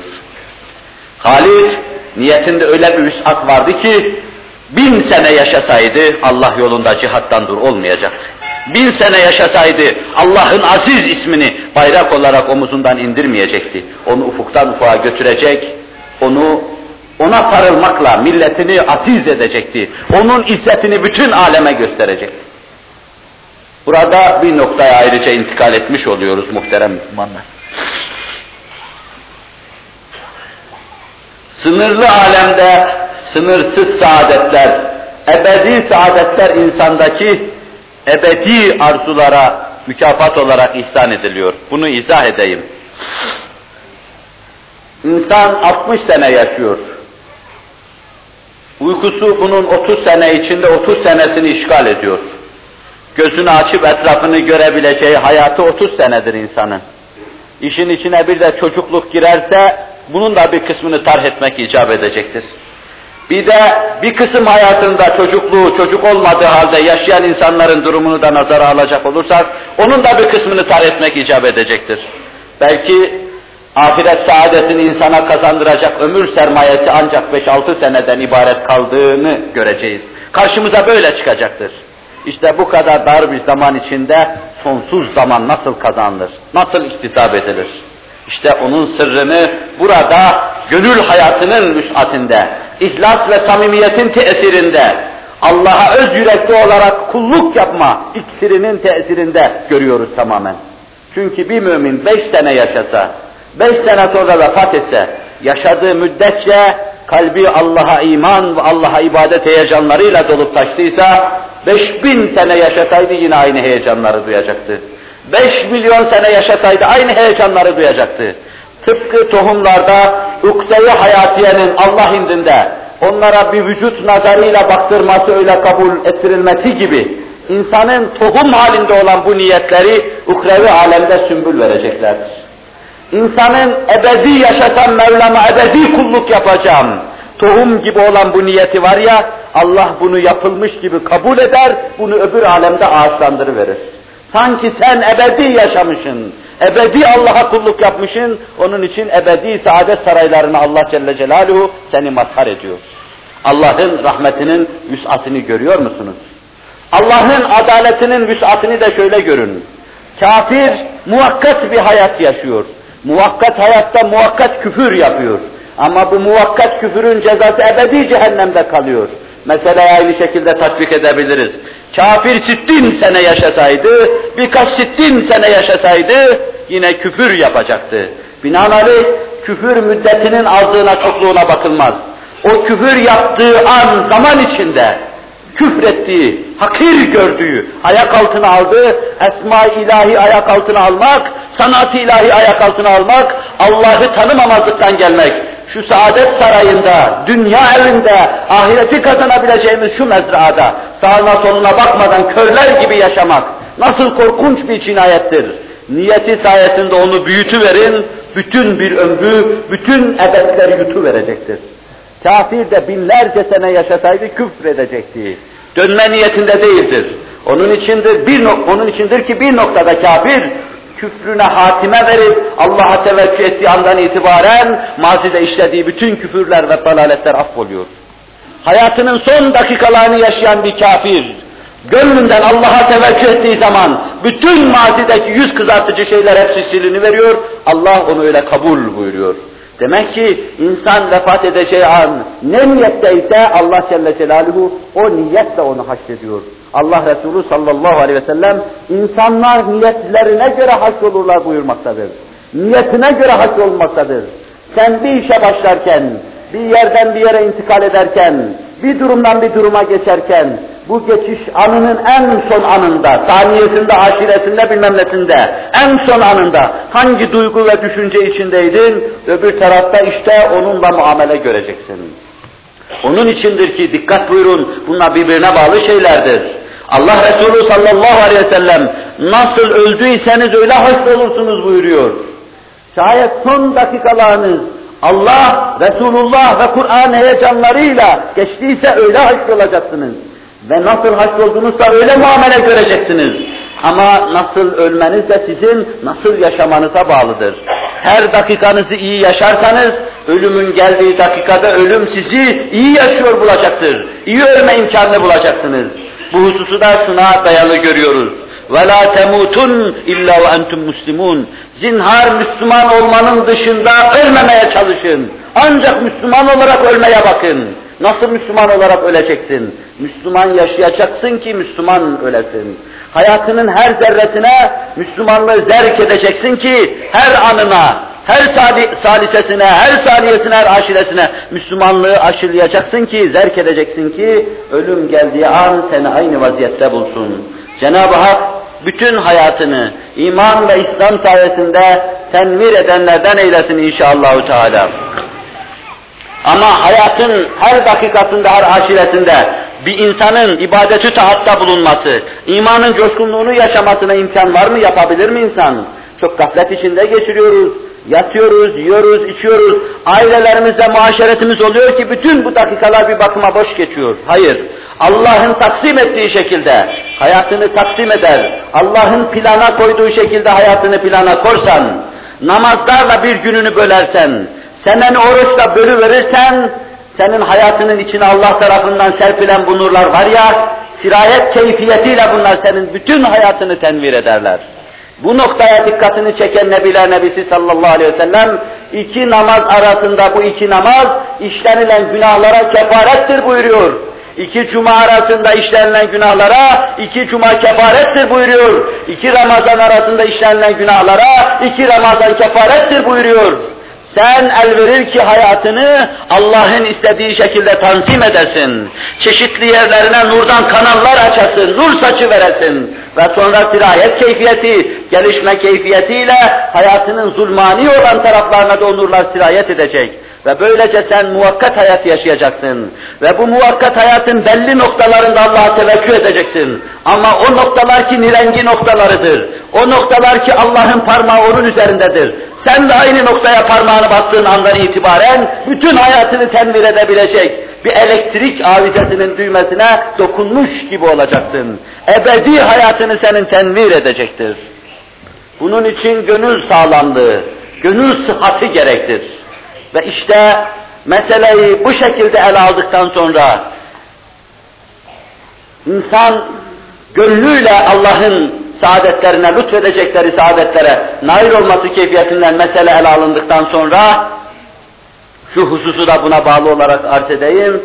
Halid niyetinde öyle bir üsat vardı ki bin sene yaşasaydı Allah yolunda cihattan dur olmayacaktı. Bin sene yaşasaydı Allah'ın aziz ismini bayrak olarak omuzundan indirmeyecekti. Onu ufuktan ufuğa götürecek, onu ona sarılmakla milletini aziz edecekti. Onun izzetini bütün aleme gösterecekti. Burada bir noktaya ayrıca intikal etmiş oluyoruz muhterem Müslümanlar. Sınırlı alemde sınırsız saadetler, ebedi saadetler insandaki ebedi arzulara mükafat olarak ihsan ediliyor. Bunu izah edeyim. İnsan 60 sene yaşıyor. Uykusu bunun 30 sene içinde 30 senesini işgal ediyor. Gözünü açıp etrafını görebileceği hayatı 30 senedir insanın. İşin içine bir de çocukluk girerse bunun da bir kısmını tarh etmek icap edecektir. Bir de bir kısım hayatında çocukluğu çocuk olmadığı halde yaşayan insanların durumunu da nazara alacak olursak, onun da bir kısmını tar etmek icap edecektir. Belki ahiret saadetini insana kazandıracak ömür sermayesi ancak 5-6 seneden ibaret kaldığını göreceğiz. Karşımıza böyle çıkacaktır. İşte bu kadar dar bir zaman içinde sonsuz zaman nasıl kazanılır, nasıl iktisap edilir? İşte onun sırrını burada gönül hayatının müsatinde, ihlas ve samimiyetin tesirinde, Allah'a öz yürekli olarak kulluk yapma iksirinin tesirinde görüyoruz tamamen. Çünkü bir mümin beş sene yaşasa, beş sene sonra vefat etse, yaşadığı müddetçe kalbi Allah'a iman ve Allah'a ibadet heyecanlarıyla dolup taştıysa, beş bin sene yaşasaydı yine aynı heyecanları duyacaktı. Beş milyon sene yaşasaydı aynı heyecanları duyacaktı. Tıpkı tohumlarda ukde-i hayatiyenin Allah indinde onlara bir vücut nazarıyla baktırması öyle kabul ettirilmesi gibi insanın tohum halinde olan bu niyetleri ukrevi alemde sümbül vereceklerdir. İnsanın ebedi yaşasam Mevlam'a ebedi kulluk yapacağım. Tohum gibi olan bu niyeti var ya, Allah bunu yapılmış gibi kabul eder, bunu öbür alemde ağaçlandırıverir. Sanki sen ebedi yaşamışsın, ebedi Allah'a kulluk yapmışsın, onun için ebedi saadet saraylarına Allah Celle Celaluhu seni mazhar ediyor. Allah'ın rahmetinin vüsatını görüyor musunuz? Allah'ın adaletinin vüsatını da şöyle görün. Kafir muvakkat bir hayat yaşıyor. Muvakkat hayatta muvakkat küfür yapıyor. Ama bu muvakkat küfürün cezası ebedi cehennemde kalıyor. Mesela aynı şekilde tatbik edebiliriz. Kafir sittin sene yaşasaydı, birkaç sittin sene yaşasaydı yine küfür yapacaktı. Binaenaleyh küfür müddetinin azlığına çokluğuna bakılmaz. O küfür yaptığı an zaman içinde küfrettiği, hakir gördüğü, ayak altına aldığı, esma ilahi ayak altına almak, sanat ilahi ayak altına almak, Allah'ı tanımamazlıktan gelmek, şu saadet sarayında, dünya evinde, ahireti kazanabileceğimiz şu mezrada, sağına soluna bakmadan körler gibi yaşamak, nasıl korkunç bir cinayettir. Niyeti sayesinde onu büyütüverin, bütün bir ömrü, bütün ebedleri yutuverecektir. Kafir de binlerce sene yaşasaydı küfür edecekti. Dönme niyetinde değildir. Onun içindir, bir onun içindir ki bir noktada kafir küfrüne hatime verip Allah'a teveccüh ettiği andan itibaren mazide işlediği bütün küfürler ve dalaletler affoluyor. Hayatının son dakikalarını yaşayan bir kafir, gönlünden Allah'a teveccüh ettiği zaman bütün mazideki yüz kızartıcı şeyler hepsi silini veriyor, Allah onu öyle kabul buyuruyor. Demek ki insan vefat edeceği an ne niyetteyse Allah Celle Celaluhu o niyetle onu haşrediyor. Allah Resulü sallallahu aleyhi ve sellem insanlar niyetlerine göre haş olurlar buyurmaktadır. Niyetine göre haş olmaktadır. Sen bir işe başlarken, bir yerden bir yere intikal ederken, bir durumdan bir duruma geçerken, bu geçiş anının en son anında, saniyesinde, aşiresinde, bilmem nesinde, en son anında hangi duygu ve düşünce içindeydin, öbür tarafta işte onunla muamele göreceksin. Onun içindir ki dikkat buyurun, bunlar birbirine bağlı şeylerdir. Allah Resulü sallallahu aleyhi ve sellem nasıl öldüyseniz öyle hoş olursunuz buyuruyor. Şayet son dakikalarınız Allah, Resulullah ve Kur'an heyecanlarıyla geçtiyse öyle haşr olacaksınız. Ve nasıl haşr oldunuzsa öyle muamele göreceksiniz. Ama nasıl ölmeniz de sizin nasıl yaşamanıza bağlıdır. Her dakikanızı iyi yaşarsanız, ölümün geldiği dakikada ölüm sizi iyi yaşıyor bulacaktır. İyi ölme imkanını bulacaksınız. Bu hususu da şuna dayalı görüyoruz. Ve la temutun illa ve muslimun. Zinhar Müslüman olmanın dışında ölmemeye çalışın. Ancak Müslüman olarak ölmeye bakın. Nasıl Müslüman olarak öleceksin? Müslüman yaşayacaksın ki Müslüman ölesin. Hayatının her zerresine Müslümanlığı zerk edeceksin ki her anına, her salisesine, her saliyesine, her aşiresine Müslümanlığı aşılayacaksın ki, zerk edeceksin ki ölüm geldiği an seni aynı vaziyette bulsun. Cenab-ı Hak bütün hayatını iman ve İslam sayesinde tenvir edenlerden eylesin inşallah Teala. Ama hayatın her dakikasında, her aşiretinde bir insanın ibadeti taatta bulunması, imanın coşkunluğunu yaşamasına imkan var mı, yapabilir mi insan? Çok gaflet içinde geçiriyoruz, yatıyoruz, yiyoruz, içiyoruz, ailelerimizle muaşeretimiz oluyor ki bütün bu dakikalar bir bakıma boş geçiyor. Hayır, Allah'ın taksim ettiği şekilde hayatını taksim eder, Allah'ın plana koyduğu şekilde hayatını plana korsan, namazlarla bir gününü bölersen, seneni oruçla bölü verirsen, senin hayatının içine Allah tarafından serpilen bu nurlar var ya, sirayet keyfiyetiyle bunlar senin bütün hayatını tenvir ederler. Bu noktaya dikkatini çeken Nebiler Nebisi sallallahu aleyhi ve sellem, iki namaz arasında bu iki namaz, işlenilen günahlara kefarettir buyuruyor. İki cuma arasında işlenilen günahlara iki cuma kefarettir buyuruyor. İki Ramazan arasında işlenilen günahlara iki Ramazan kefarettir buyuruyor. Sen el verir ki hayatını Allah'ın istediği şekilde tanzim edesin. Çeşitli yerlerine nurdan kanallar açasın, nur saçı veresin. Ve sonra firayet keyfiyeti, gelişme keyfiyetiyle hayatının zulmani olan taraflarına da o nurlar sirayet edecek. Ve böylece sen muvakkat hayat yaşayacaksın. Ve bu muvakkat hayatın belli noktalarında Allah'a tevekkül edeceksin. Ama o noktalar ki nirengi noktalarıdır. O noktalar ki Allah'ın parmağı onun üzerindedir. Sen de aynı noktaya parmağını bastığın andan itibaren bütün hayatını tenvir edebilecek bir elektrik avizesinin düğmesine dokunmuş gibi olacaksın. Ebedi hayatını senin tenvir edecektir. Bunun için gönül sağlamlığı, gönül sıhhati gerektir. Ve işte meseleyi bu şekilde ele aldıktan sonra insan gönlüyle Allah'ın saadetlerine, lütfedecekleri saadetlere nail olması keyfiyetinden mesele ele alındıktan sonra şu hususu da buna bağlı olarak arz edeyim.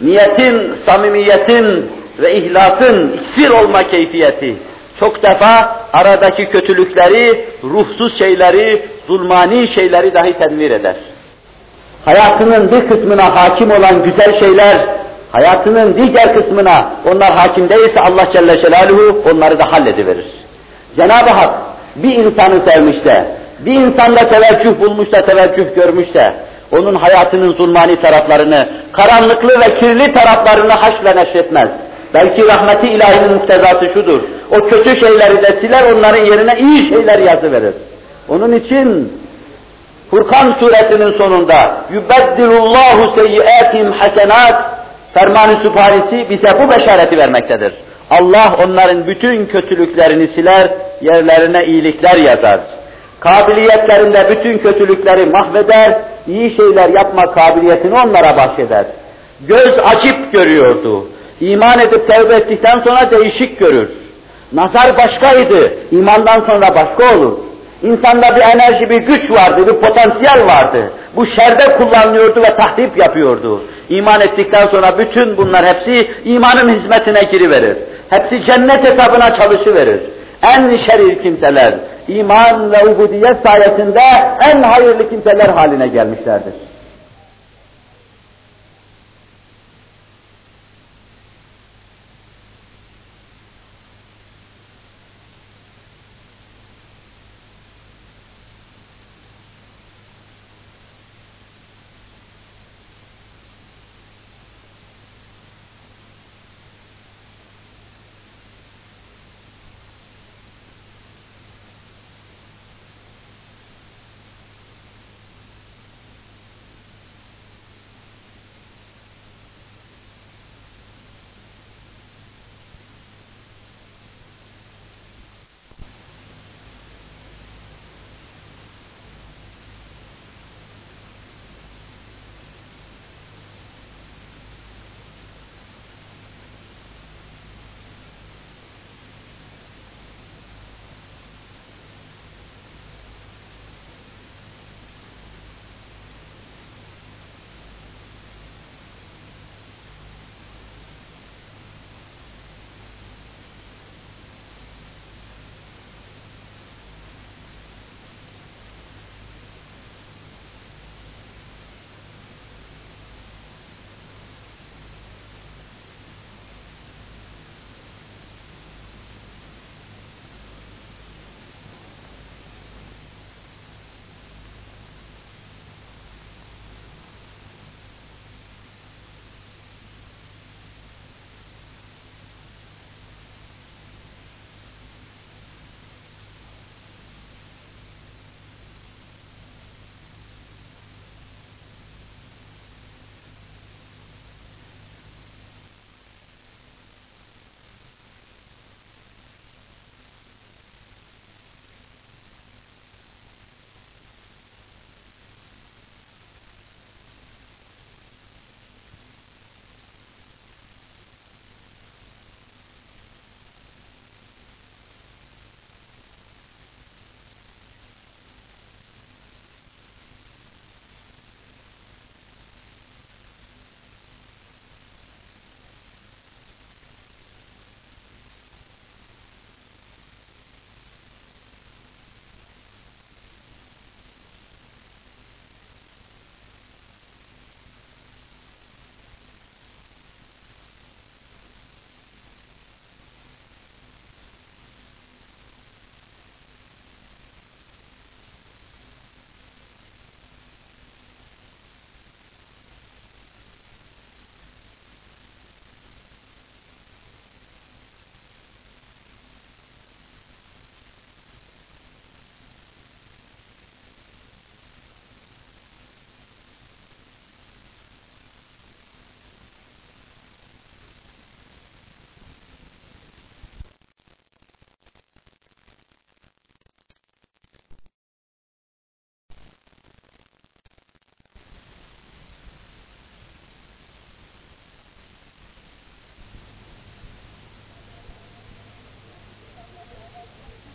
Niyetin, samimiyetin ve ihlasın iksir olma keyfiyeti çok defa aradaki kötülükleri, ruhsuz şeyleri, zulmani şeyleri dahi tenvir eder. Hayatının bir kısmına hakim olan güzel şeyler, hayatının diğer kısmına onlar hakim değilse Allah Celle Celaluhu onları da hallediverir. Cenab-ı Hak bir insanı sevmişse, bir insanda teveccüh bulmuşsa, teveccüh görmüşse, onun hayatının zulmani taraflarını, karanlıklı ve kirli taraflarını haşla neşretmez. Belki rahmeti ilahinin muktezası şudur. O kötü şeyleri de siler, onların yerine iyi şeyler yazıverir. Onun için Furkan suresinin sonunda يُبَدِّلُ اللّٰهُ سَيِّئَاتِهِمْ حَسَنَاتٍ Ferman-ı Sübhanesi bize bu beşareti vermektedir. Allah onların bütün kötülüklerini siler, yerlerine iyilikler yazar. Kabiliyetlerinde bütün kötülükleri mahveder, iyi şeyler yapma kabiliyetini onlara bahşeder. Göz acip görüyordu. İman edip tevbe ettikten sonra değişik görür. Nazar başkaydı, imandan sonra başka olur. İnsanda bir enerji, bir güç vardı, bir potansiyel vardı. Bu şerde kullanılıyordu ve tahrip yapıyordu. İman ettikten sonra bütün bunlar hepsi imanın hizmetine giriverir. Hepsi cennet hesabına çalışıverir. En şerif kimseler, iman ve ubudiyet sayesinde en hayırlı kimseler haline gelmişlerdir.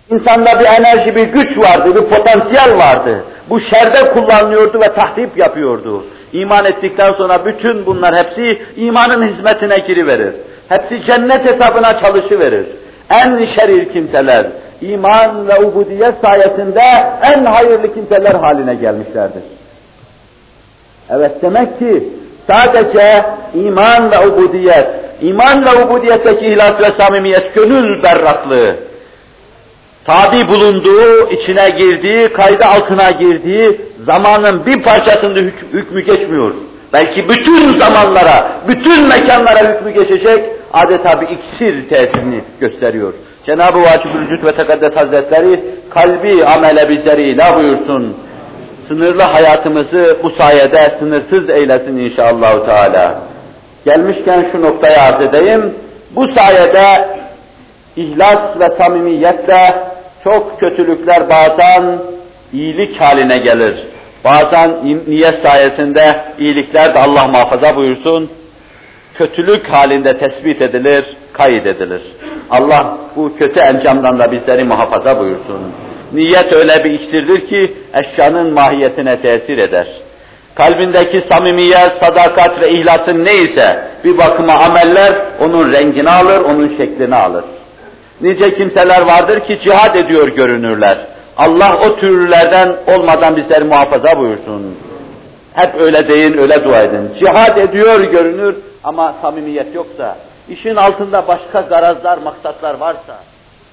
İnsanda bir enerji, bir güç vardı, bir potansiyel vardı. Bu şerde kullanılıyordu ve tahrip yapıyordu. İman ettikten sonra bütün bunlar hepsi imanın hizmetine giriverir. Hepsi cennet hesabına çalışıverir. En şerir kimseler, iman ve ubudiyet sayesinde en hayırlı kimseler haline gelmişlerdir. Evet demek ki sadece iman ve ubudiyet, iman ve ubudiyetteki ihlas ve samimiyet, gönül berraklığı, tabi bulunduğu, içine girdiği, kaydı altına girdiği zamanın bir parçasında hük hükmü geçmiyor. Belki bütün zamanlara, bütün mekanlara hükmü geçecek, adeta bir iksir tesirini gösteriyor. Cenab-ı Vacibül ve Tekaddes Hazretleri kalbi amele bizleri la buyursun. Sınırlı hayatımızı bu sayede sınırsız eylesin inşallah Teala. Gelmişken şu noktaya arz edeyim. Bu sayede ihlas ve samimiyetle çok kötülükler bazen iyilik haline gelir. Bazen niyet sayesinde iyilikler de Allah muhafaza buyursun, kötülük halinde tespit edilir, kaydedilir. Allah bu kötü encamdan da bizleri muhafaza buyursun. Niyet öyle bir iştirdir ki eşyanın mahiyetine tesir eder. Kalbindeki samimiyet, sadakat ve ihlasın neyse bir bakıma ameller onun rengini alır, onun şeklini alır. Nice kimseler vardır ki cihad ediyor görünürler. Allah o türlerden olmadan bizleri muhafaza buyursun. Hep öyle deyin, öyle dua edin. Cihad ediyor görünür ama samimiyet yoksa, işin altında başka garazlar, maksatlar varsa,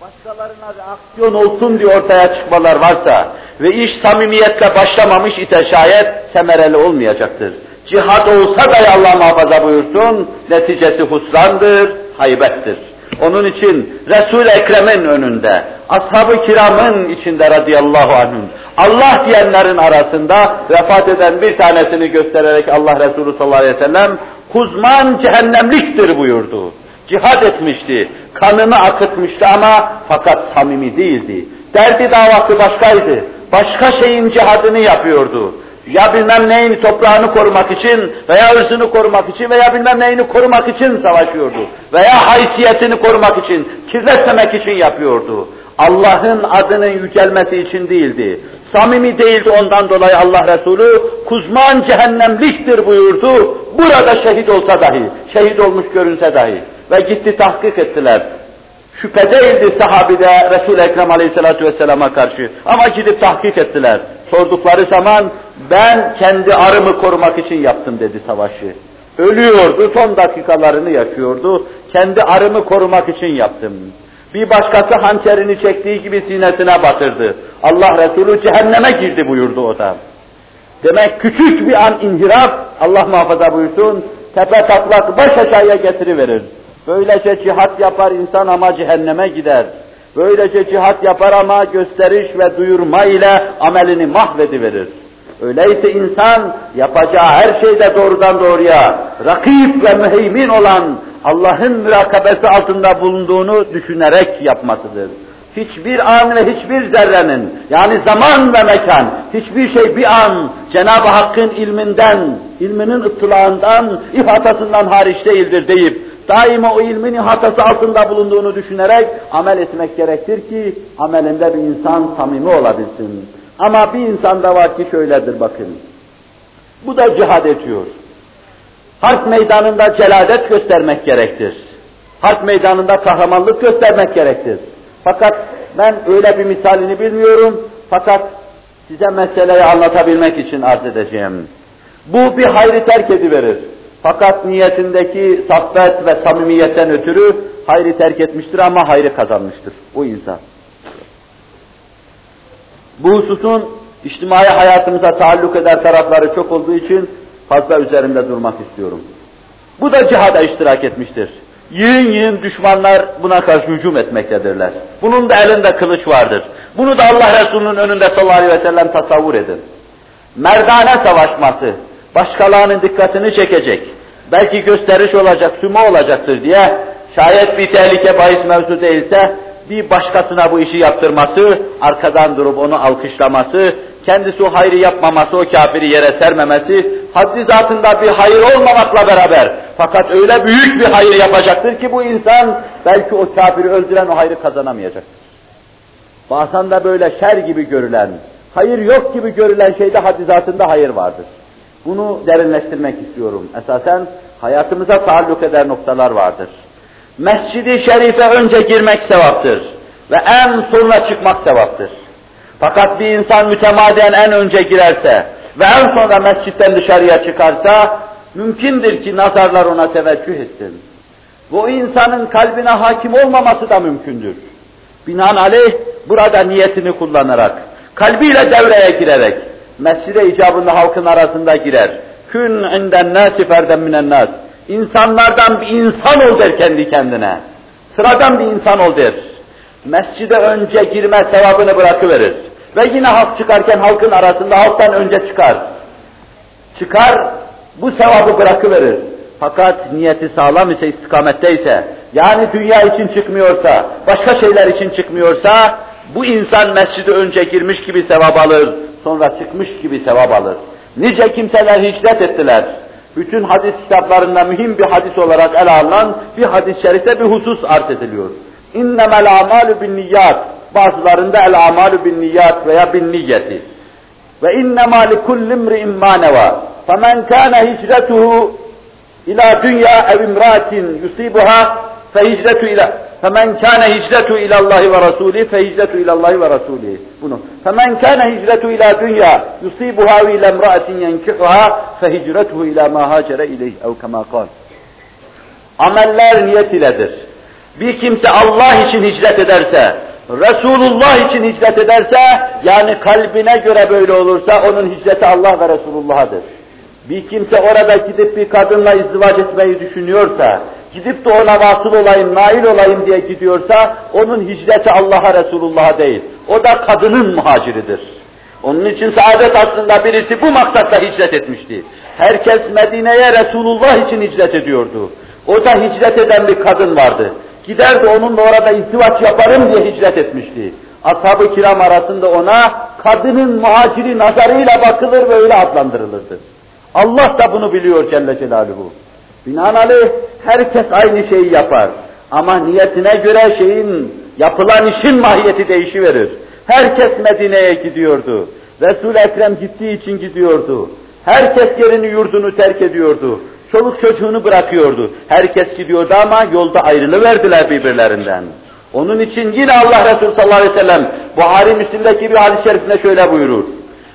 başkalarına reaksiyon olsun diye ortaya çıkmalar varsa ve iş samimiyetle başlamamış ise şayet semereli olmayacaktır. Cihad olsa da Allah muhafaza buyursun, neticesi husrandır, haybettir. Onun için Resul-i Ekrem'in önünde, ashab-ı kiramın içinde radıyallahu anhüm, Allah diyenlerin arasında vefat eden bir tanesini göstererek Allah Resulü sallallahu aleyhi ve sellem, kuzman cehennemliktir buyurdu. Cihad etmişti, kanını akıtmıştı ama fakat samimi değildi. Derdi davası başkaydı, başka şeyin cihadını yapıyordu ya bilmem neyin toprağını korumak için veya ırzını korumak için veya bilmem neyini korumak için savaşıyordu. Veya haysiyetini korumak için, kirletmemek için yapıyordu. Allah'ın adının yücelmesi için değildi. Samimi değildi ondan dolayı Allah Resulü kuzman cehennemliktir buyurdu. Burada şehit olsa dahi, şehit olmuş görünse dahi. Ve gitti tahkik ettiler. Şüphe değildi sahabide Resul-i Ekrem Aleyhisselatü Vesselam'a karşı. Ama gidip tahkik ettiler. Sordukları zaman ben kendi arımı korumak için yaptım dedi savaşı. Ölüyordu, son dakikalarını yaşıyordu. Kendi arımı korumak için yaptım. Bir başkası hançerini çektiği gibi sinesine batırdı. Allah Resulü cehenneme girdi buyurdu o da. Demek küçük bir an inhiraf, Allah muhafaza buyursun, tepe taklak baş aşağıya getiriverir. Böylece cihat yapar insan ama cehenneme gider. Böylece cihat yapar ama gösteriş ve duyurma ile amelini mahvediverir. Öyleyse insan yapacağı her şeyde doğrudan doğruya rakip ve müheymin olan Allah'ın mürakabesi altında bulunduğunu düşünerek yapmasıdır. Hiçbir an ve hiçbir zerrenin, yani zaman ve mekan, hiçbir şey bir an Cenab-ı Hakk'ın ilminden, ilminin ıttılağından, ifatasından hariç değildir deyip, daima o ilmin ihatası altında bulunduğunu düşünerek amel etmek gerekir ki, amelinde bir insan samimi olabilsin. Ama bir insanda var ki şöyledir bakın. Bu da cihad ediyor. Harp meydanında celadet göstermek gerektir. Harp meydanında kahramanlık göstermek gerektir. Fakat ben öyle bir misalini bilmiyorum. Fakat size meseleyi anlatabilmek için arz edeceğim. Bu bir hayrı terk ediverir. Fakat niyetindeki saffet ve samimiyetten ötürü hayrı terk etmiştir ama hayrı kazanmıştır bu insan. Bu hususun içtimai hayatımıza taalluk eder tarafları çok olduğu için fazla üzerinde durmak istiyorum. Bu da cihada iştirak etmiştir. Yığın yığın düşmanlar buna karşı hücum etmektedirler. Bunun da elinde kılıç vardır. Bunu da Allah Resulü'nün önünde sallallahu aleyhi ve sellem tasavvur edin. Merdane savaşması, başkalarının dikkatini çekecek, belki gösteriş olacak, sümo olacaktır diye, şayet bir tehlike bahis mevzu değilse, bir başkasına bu işi yaptırması, arkadan durup onu alkışlaması, kendisi o hayrı yapmaması, o kafiri yere sermemesi, haddi zatında bir hayır olmamakla beraber, fakat öyle büyük bir hayır yapacaktır ki bu insan, belki o kafiri öldüren o hayrı kazanamayacaktır. bazen de böyle şer gibi görülen, hayır yok gibi görülen şeyde hadizatında hayır vardır. Bunu derinleştirmek istiyorum. Esasen hayatımıza taalluk eder noktalar vardır. Mescidi şerife önce girmek sevaptır ve en sonuna çıkmak sevaptır. Fakat bir insan mütemadiyen en önce girerse ve en sonra mescitten dışarıya çıkarsa mümkündür ki nazarlar ona teveccüh etsin. Bu insanın kalbine hakim olmaması da mümkündür. Binaenaleyh burada niyetini kullanarak, kalbiyle devreye girerek, mescide icabında halkın arasında girer. Kün inden nâsi ferden minen nâs. İnsanlardan bir insan ol der kendi kendine. Sıradan bir insan ol der. Mescide önce girme sevabını bırakıverir. Ve yine halk çıkarken halkın arasında halktan önce çıkar. Çıkar, bu sevabı bırakıverir. Fakat niyeti sağlam ise, istikametteyse, yani dünya için çıkmıyorsa, başka şeyler için çıkmıyorsa, bu insan mescide önce girmiş gibi sevap alır, sonra çıkmış gibi sevap alır. Nice kimseler hicret ettiler. Bütün hadis kitaplarında mühim bir hadis olarak ele alınan bir hadis-i şerifte bir husus arz ediliyor. Amalu bin niyat. Bazılarında el amalu bin niyat veya bin niyeti. Ve innema li kulli imri'in ma neva. Femen kana hicretuhu ila dünya ev yusibuha fehicretu ila Femen kana hicretu ila Allahi ve Rasuli fe hicretu ila ve Rasuli. Bunu. Femen kana hicretu ila dünya yusibuha ve ila imra'atin yenkihuha fe hicretuhu ila ma hacere ileyh ev. Ameller niyet iledir. Bir kimse Allah için hicret ederse, Resulullah için hicret ederse, yani kalbine göre böyle olursa onun hicreti Allah ve Resulullah'adır. Bir kimse orada gidip bir kadınla izdivaç etmeyi düşünüyorsa, gidip de ona vasıl olayım, nail olayım diye gidiyorsa, onun hicreti Allah'a Resulullah'a değil. O da kadının muhaciridir. Onun için saadet aslında birisi bu maksatla hicret etmişti. Herkes Medine'ye Resulullah için hicret ediyordu. O da hicret eden bir kadın vardı. Gider de onunla orada izdivaç yaparım diye hicret etmişti. Ashab-ı kiram arasında ona kadının muhaciri nazarıyla bakılır ve öyle adlandırılırdı. Allah da bunu biliyor Celle Celaluhu. Binaenaleyh herkes aynı şeyi yapar. Ama niyetine göre şeyin, yapılan işin mahiyeti değişiverir. Herkes Medine'ye gidiyordu. Resul-i Ekrem gittiği için gidiyordu. Herkes yerini yurdunu terk ediyordu. Çoluk çocuğunu bırakıyordu. Herkes gidiyordu ama yolda ayrılıverdiler birbirlerinden. Onun için yine Allah Resulü sallallahu aleyhi ve sellem Buhari Müslim'deki bir hadis-i şerifinde şöyle buyurur.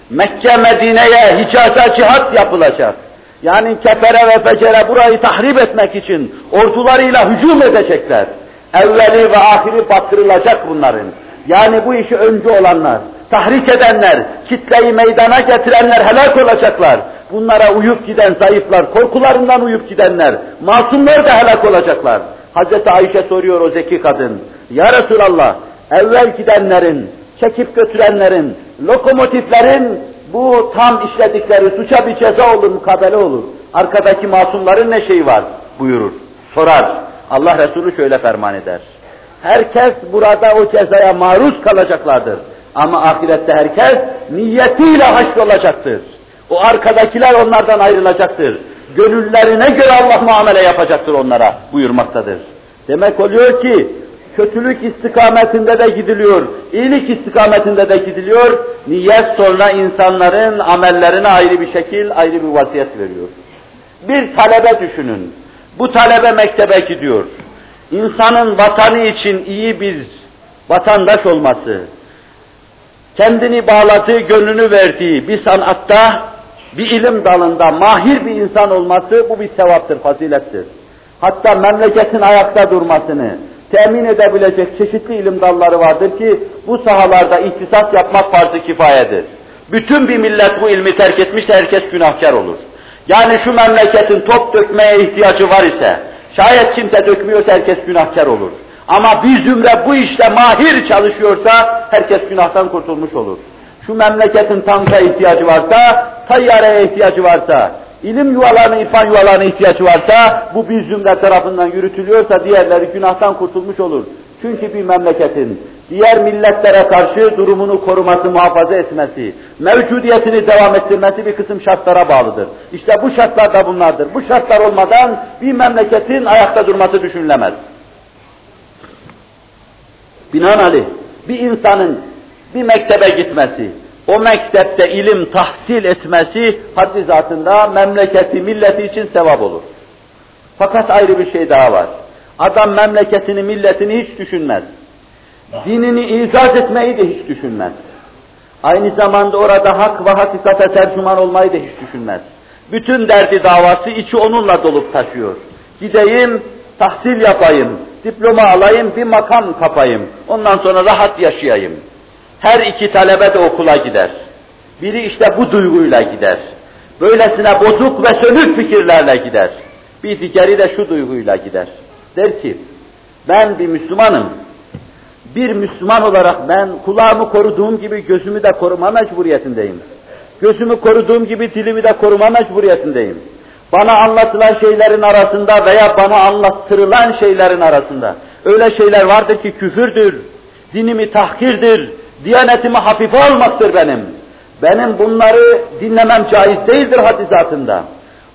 Mekke Medine'ye Hicaz'a cihat yapılacak. Yani kefere ve fecere burayı tahrip etmek için ordularıyla hücum edecekler. Evveli ve ahiri bastırılacak bunların. Yani bu işi öncü olanlar, tahrik edenler, kitleyi meydana getirenler helak olacaklar. Bunlara uyup giden zayıflar, korkularından uyup gidenler, masumlar da helak olacaklar. Hazreti Ayşe soruyor o zeki kadın, Ya Resulallah, evvel gidenlerin, çekip götürenlerin, lokomotiflerin bu tam işledikleri suça bir ceza olur, mukabele olur. Arkadaki masumların ne şeyi var buyurur, sorar. Allah Resulü şöyle ferman eder. Herkes burada o cezaya maruz kalacaklardır. Ama ahirette herkes niyetiyle haşrolacaktır. O arkadakiler onlardan ayrılacaktır. Gönüllerine göre Allah muamele yapacaktır onlara buyurmaktadır. Demek oluyor ki kötülük istikametinde de gidiliyor, iyilik istikametinde de gidiliyor. Niyet sonra insanların amellerine ayrı bir şekil, ayrı bir vaziyet veriyor. Bir talebe düşünün. Bu talebe mektebe gidiyor. İnsanın vatanı için iyi bir vatandaş olması, kendini bağladığı, gönlünü verdiği bir sanatta, bir ilim dalında mahir bir insan olması bu bir sevaptır, fazilettir. Hatta memleketin ayakta durmasını, temin edebilecek çeşitli ilim dalları vardır ki bu sahalarda ihtisas yapmak farz-ı kifayedir. Bütün bir millet bu ilmi terk etmişse herkes günahkar olur. Yani şu memleketin top dökmeye ihtiyacı var ise, şayet kimse dökmüyorsa herkes günahkar olur. Ama bir zümre bu işte mahir çalışıyorsa herkes günahtan kurtulmuş olur. Şu memleketin tanka ihtiyacı varsa, tayyareye ihtiyacı varsa, ilim yuvalarına, irfan yuvalarına ihtiyacı varsa, bu bir zümre tarafından yürütülüyorsa diğerleri günahtan kurtulmuş olur. Çünkü bir memleketin diğer milletlere karşı durumunu koruması, muhafaza etmesi, mevcudiyetini devam ettirmesi bir kısım şartlara bağlıdır. İşte bu şartlar da bunlardır. Bu şartlar olmadan bir memleketin ayakta durması düşünülemez. Binaenaleyh bir insanın bir mektebe gitmesi, o mektepte ilim tahsil etmesi haddi zatında memleketi, milleti için sevap olur. Fakat ayrı bir şey daha var. Adam memleketini, milletini hiç düşünmez. Dinini izaz etmeyi de hiç düşünmez. Aynı zamanda orada hak ve hakikate tercüman olmayı da hiç düşünmez. Bütün derdi davası içi onunla dolup taşıyor. Gideyim, tahsil yapayım, diploma alayım, bir makam kapayım. Ondan sonra rahat yaşayayım. Her iki talebe de okula gider. Biri işte bu duyguyla gider. Böylesine bozuk ve sönük fikirlerle gider. Bir diğeri de şu duyguyla gider. Der ki, ben bir Müslümanım. Bir Müslüman olarak ben kulağımı koruduğum gibi gözümü de koruma mecburiyetindeyim. Gözümü koruduğum gibi dilimi de koruma mecburiyetindeyim. Bana anlatılan şeylerin arasında veya bana anlattırılan şeylerin arasında öyle şeyler vardır ki küfürdür, dinimi tahkirdir, diyanetimi hafife almaktır benim. Benim bunları dinlemem caiz değildir hadizatında.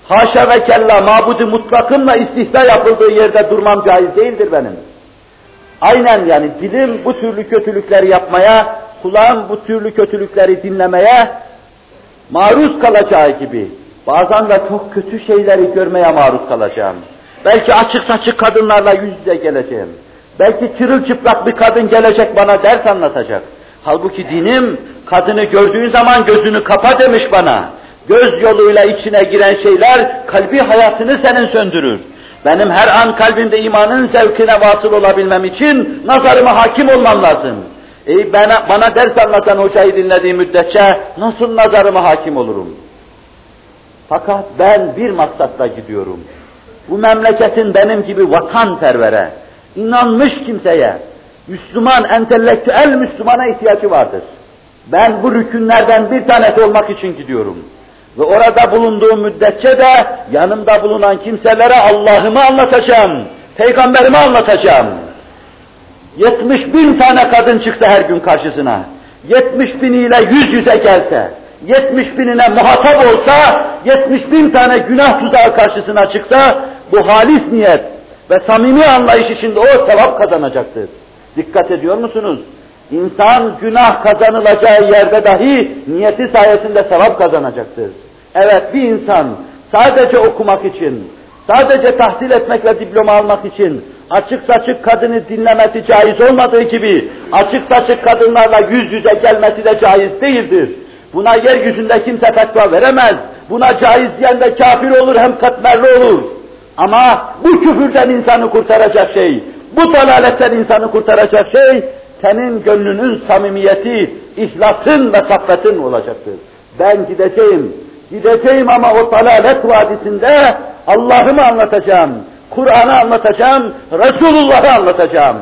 Haşa ve kella mabudu mutlakınla istihza yapıldığı yerde durmam caiz değildir benim. Aynen yani dilim bu türlü kötülükleri yapmaya, kulağım bu türlü kötülükleri dinlemeye maruz kalacağı gibi bazen de çok kötü şeyleri görmeye maruz kalacağım. Belki açık saçık kadınlarla yüz yüze geleceğim. Belki çırılçıplak bir kadın gelecek bana ders anlatacak. Halbuki dinim kadını gördüğün zaman gözünü kapa demiş bana. Göz yoluyla içine giren şeyler kalbi hayatını senin söndürür. Benim her an kalbimde imanın zevkine vasıl olabilmem için nazarıma hakim olmam lazım. E bana, bana ders anlatan hocayı dinlediğim müddetçe nasıl nazarıma hakim olurum? Fakat ben bir maksatla gidiyorum. Bu memleketin benim gibi vatanpervere, inanmış kimseye, Müslüman, entelektüel Müslümana ihtiyacı vardır. Ben bu rükünlerden bir tanesi olmak için gidiyorum. Ve orada bulunduğum müddetçe de yanımda bulunan kimselere Allah'ımı anlatacağım, peygamberimi anlatacağım. 70 bin tane kadın çıksa her gün karşısına, 70 biniyle yüz yüze gelse, 70 binine muhatap olsa, 70 bin tane günah tuzağı karşısına çıksa, bu halis niyet ve samimi anlayış içinde o sevap kazanacaktır. Dikkat ediyor musunuz? İnsan günah kazanılacağı yerde dahi niyeti sayesinde sevap kazanacaktır. Evet bir insan sadece okumak için, sadece tahsil etmek ve diploma almak için açık saçık kadını dinlemesi caiz olmadığı gibi açık saçık kadınlarla yüz yüze gelmesi de caiz değildir. Buna yeryüzünde kimse fetva veremez. Buna caiz diyen de kafir olur hem katmerli olur. Ama bu küfürden insanı kurtaracak şey, bu dalaletten insanı kurtaracak şey, senin gönlünün samimiyeti, ihlasın ve saffetin olacaktır. Ben gideceğim, gideceğim ama o dalalet vadisinde Allah'ımı anlatacağım, Kur'an'ı anlatacağım, Resulullah'ı anlatacağım.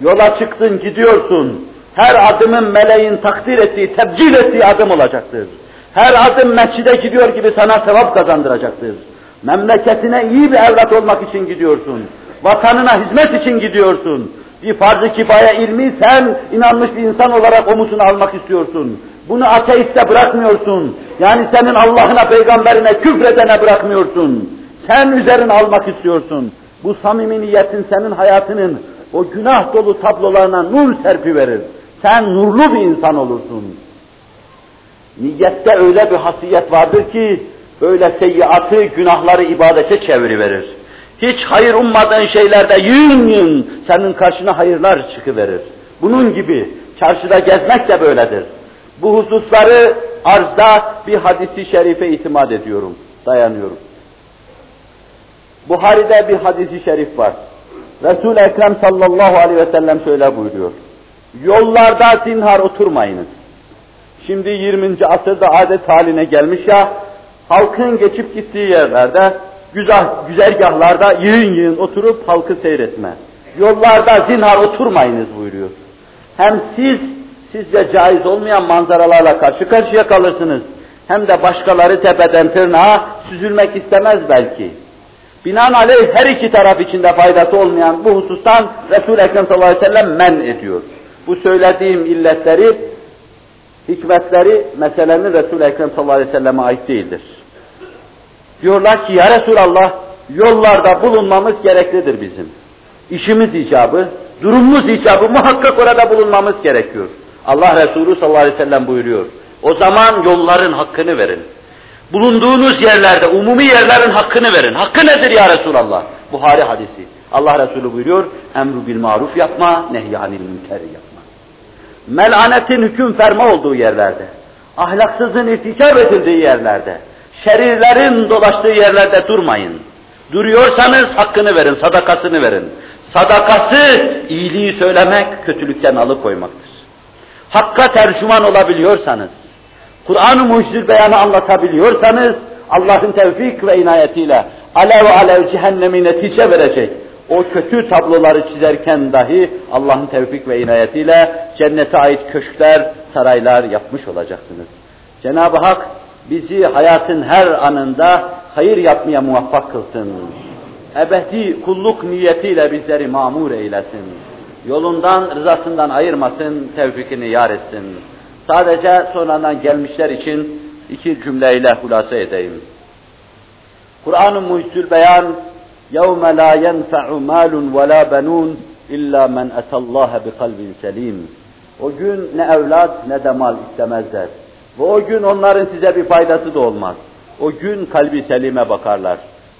Yola çıktın, gidiyorsun. Her adımın meleğin takdir ettiği, tebcil ettiği adım olacaktır. Her adım mescide gidiyor gibi sana sevap kazandıracaktır. Memleketine iyi bir evlat olmak için gidiyorsun. Vatanına hizmet için gidiyorsun. Bir farz-ı kifaya ilmi sen inanmış bir insan olarak omuzuna almak istiyorsun. Bunu ateiste bırakmıyorsun. Yani senin Allah'ına, peygamberine, küfredene bırakmıyorsun. Sen üzerine almak istiyorsun. Bu samimi niyetin senin hayatının o günah dolu tablolarına nur serpi verir. Sen nurlu bir insan olursun. Niyette öyle bir hasiyet vardır ki, böyle seyyiatı, günahları ibadete çeviriverir. Hiç hayır ummadığın şeylerde yığın yığın senin karşına hayırlar çıkıverir. Bunun gibi çarşıda gezmek de böyledir. Bu hususları arzda bir hadisi şerife itimat ediyorum, dayanıyorum. Buhari'de bir hadisi şerif var. Resul-i Ekrem sallallahu aleyhi ve sellem şöyle buyuruyor. Yollarda zinhar oturmayınız. Şimdi 20. asırda adet haline gelmiş ya, halkın geçip gittiği yerlerde, güzel, güzergahlarda yığın yığın oturup halkı seyretme. Yollarda zinhar oturmayınız buyuruyor. Hem siz, sizce caiz olmayan manzaralarla karşı karşıya kalırsınız. Hem de başkaları tepeden tırnağa süzülmek istemez belki. Binaenaleyh her iki taraf içinde faydası olmayan bu husustan Resul-i Ekrem sallallahu aleyhi ve sellem men ediyor. Bu söylediğim illetleri, hikmetleri meselenin Resul-i Ekrem sallallahu aleyhi ve selleme ait değildir. Diyorlar ki ya Resulallah yollarda bulunmamız gereklidir bizim. İşimiz icabı, Durumumuz icabı muhakkak orada bulunmamız gerekiyor. Allah Resulü sallallahu aleyhi ve sellem buyuruyor. O zaman yolların hakkını verin. Bulunduğunuz yerlerde, umumi yerlerin hakkını verin. Hakkı nedir ya Resulallah? Buhari hadisi. Allah Resulü buyuruyor, emru bil maruf yapma, nehyanil münker yapma. Melanetin hüküm ferma olduğu yerlerde, ahlaksızın irtikap edildiği yerlerde, şerirlerin dolaştığı yerlerde durmayın. Duruyorsanız hakkını verin, sadakasını verin. Sadakası iyiliği söylemek, kötülükten alıkoymaktır. Hakka tercüman olabiliyorsanız, Kur'an-ı mucizül beyanı anlatabiliyorsanız, Allah'ın tevfik ve inayetiyle alev alev cehennemi netice verecek. O kötü tabloları çizerken dahi Allah'ın tevfik ve inayetiyle cennete ait köşkler, saraylar yapmış olacaksınız. Cenab-ı Hak bizi hayatın her anında hayır yapmaya muvaffak kılsın. Ebedi kulluk niyetiyle bizleri mamur eylesin. Yolundan, rızasından ayırmasın, tevfikini yar etsin. Sadece sonradan gelmişler için iki cümleyle hulasa edeyim. Kur'an-ı Mucizül Beyan يَوْمَ لَا يَنْفَعُ مَالٌ وَلَا بَنُونَ اِلَّا مَنْ اَتَى اللّٰهَ بِقَلْبٍ سَلِيمٍ O gün ne evlat ne de mal istemezler. Ve o gün onların size bir faydası da olmaz. O gün kalbi selime bakarlar.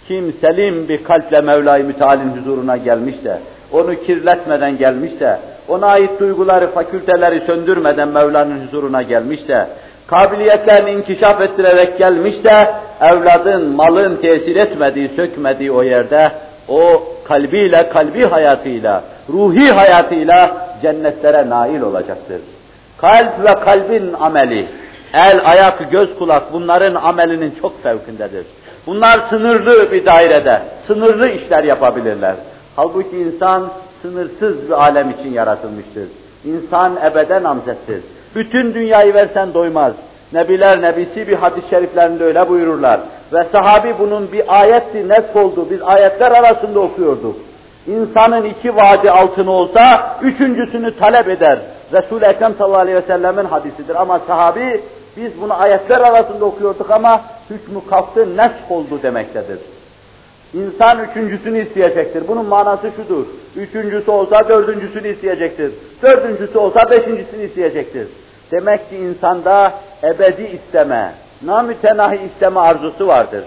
Kim selim bir kalple Mevla-i Müteal'in huzuruna gelmişse, onu kirletmeden gelmişse, ona ait duyguları, fakülteleri söndürmeden Mevla'nın huzuruna gelmişse, kabiliyetlerini inkişaf ettirerek gelmişse, evladın, malın tesir etmediği, sökmediği o yerde, o kalbiyle, kalbi hayatıyla, ruhi hayatıyla cennetlere nail olacaktır. Kalp ve kalbin ameli, el, ayak, göz, kulak bunların amelinin çok fevkindedir. Bunlar sınırlı bir dairede, sınırlı işler yapabilirler. Halbuki insan sınırsız bir alem için yaratılmıştır. İnsan ebeden namzettir. Bütün dünyayı versen doymaz. Nebiler nebisi bir hadis-i şeriflerinde öyle buyururlar. Ve sahabi bunun bir ayetti, nes oldu. Biz ayetler arasında okuyorduk. İnsanın iki vadi altını olsa, üçüncüsünü talep eder. Resul-i Ekrem sallallahu aleyhi ve sellemin hadisidir. Ama sahabi, biz bunu ayetler arasında okuyorduk ama hükmü kalktı, nesk oldu demektedir. İnsan üçüncüsünü isteyecektir. Bunun manası şudur. Üçüncüsü olsa dördüncüsünü isteyecektir. Dördüncüsü olsa beşincisini isteyecektir. Demek ki insanda ebedi isteme, namütenahi isteme arzusu vardır.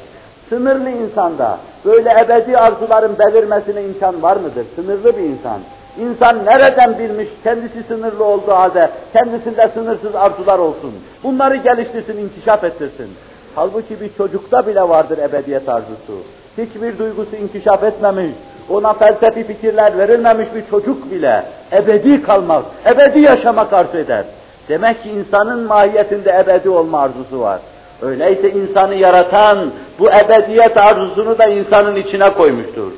Sınırlı insanda böyle ebedi arzuların belirmesine imkan var mıdır? Sınırlı bir insan. İnsan nereden bilmiş kendisi sınırlı olduğu halde kendisinde sınırsız arzular olsun. Bunları geliştirsin, inkişaf ettirsin. Halbuki bir çocukta bile vardır ebediyet arzusu. Hiçbir duygusu inkişaf etmemiş, ona felsefi fikirler verilmemiş bir çocuk bile ebedi kalmak, ebedi yaşamak arzu eder. Demek ki insanın mahiyetinde ebedi olma arzusu var. Öyleyse insanı yaratan bu ebediyet arzusunu da insanın içine koymuştur.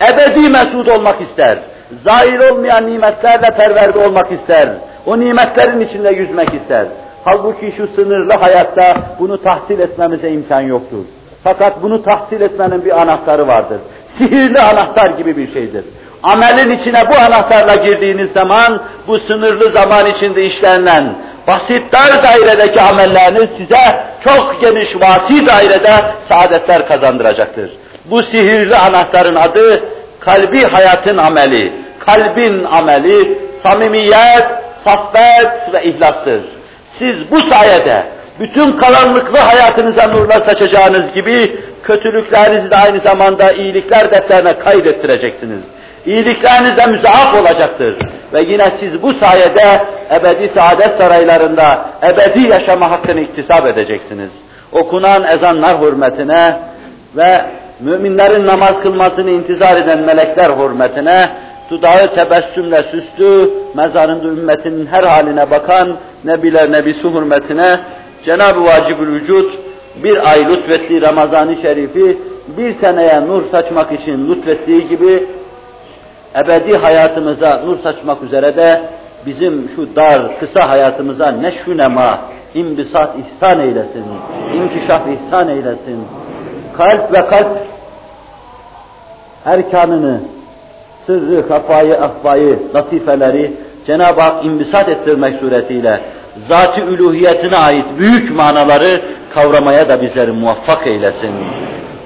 Ebedi mesut olmak ister. Zahir olmayan nimetlerle perverde olmak ister. O nimetlerin içinde yüzmek ister. Halbuki şu sınırlı hayatta bunu tahsil etmemize imkan yoktur. Fakat bunu tahsil etmenin bir anahtarı vardır. Sihirli anahtar gibi bir şeydir. Amelin içine bu anahtarla girdiğiniz zaman bu sınırlı zaman içinde işlenen basit dar dairedeki amelleriniz size çok geniş vasi dairede saadetler kazandıracaktır. Bu sihirli anahtarın adı kalbi hayatın ameli, kalbin ameli, samimiyet, saffet ve ihlastır. Siz bu sayede bütün karanlıklı hayatınıza nurlar saçacağınız gibi kötülüklerinizi de aynı zamanda iyilikler defterine kaydettireceksiniz. İyiliklerinize müzaaf olacaktır. Ve yine siz bu sayede ebedi saadet saraylarında ebedi yaşama hakkını iktisap edeceksiniz. Okunan ezanlar hürmetine ve müminlerin namaz kılmasını intizar eden melekler hürmetine dudağı tebessümle süslü, mezarında ümmetinin her haline bakan nebiler nebisi hürmetine Cenab-ı Vacibül Vücut bir ay lütfettiği Ramazan-ı Şerif'i bir seneye nur saçmak için lütfettiği gibi ebedi hayatımıza nur saçmak üzere de bizim şu dar, kısa hayatımıza neşvü nema, imbisat ihsan eylesin, inkişaf ihsan eylesin. Kalp ve kalp erkanını, sırrı, kafayı, ahvayı, latifeleri Cenab-ı Hak imbisat ettirmek suretiyle zat-ı üluhiyetine ait büyük manaları kavramaya da bizleri muvaffak eylesin.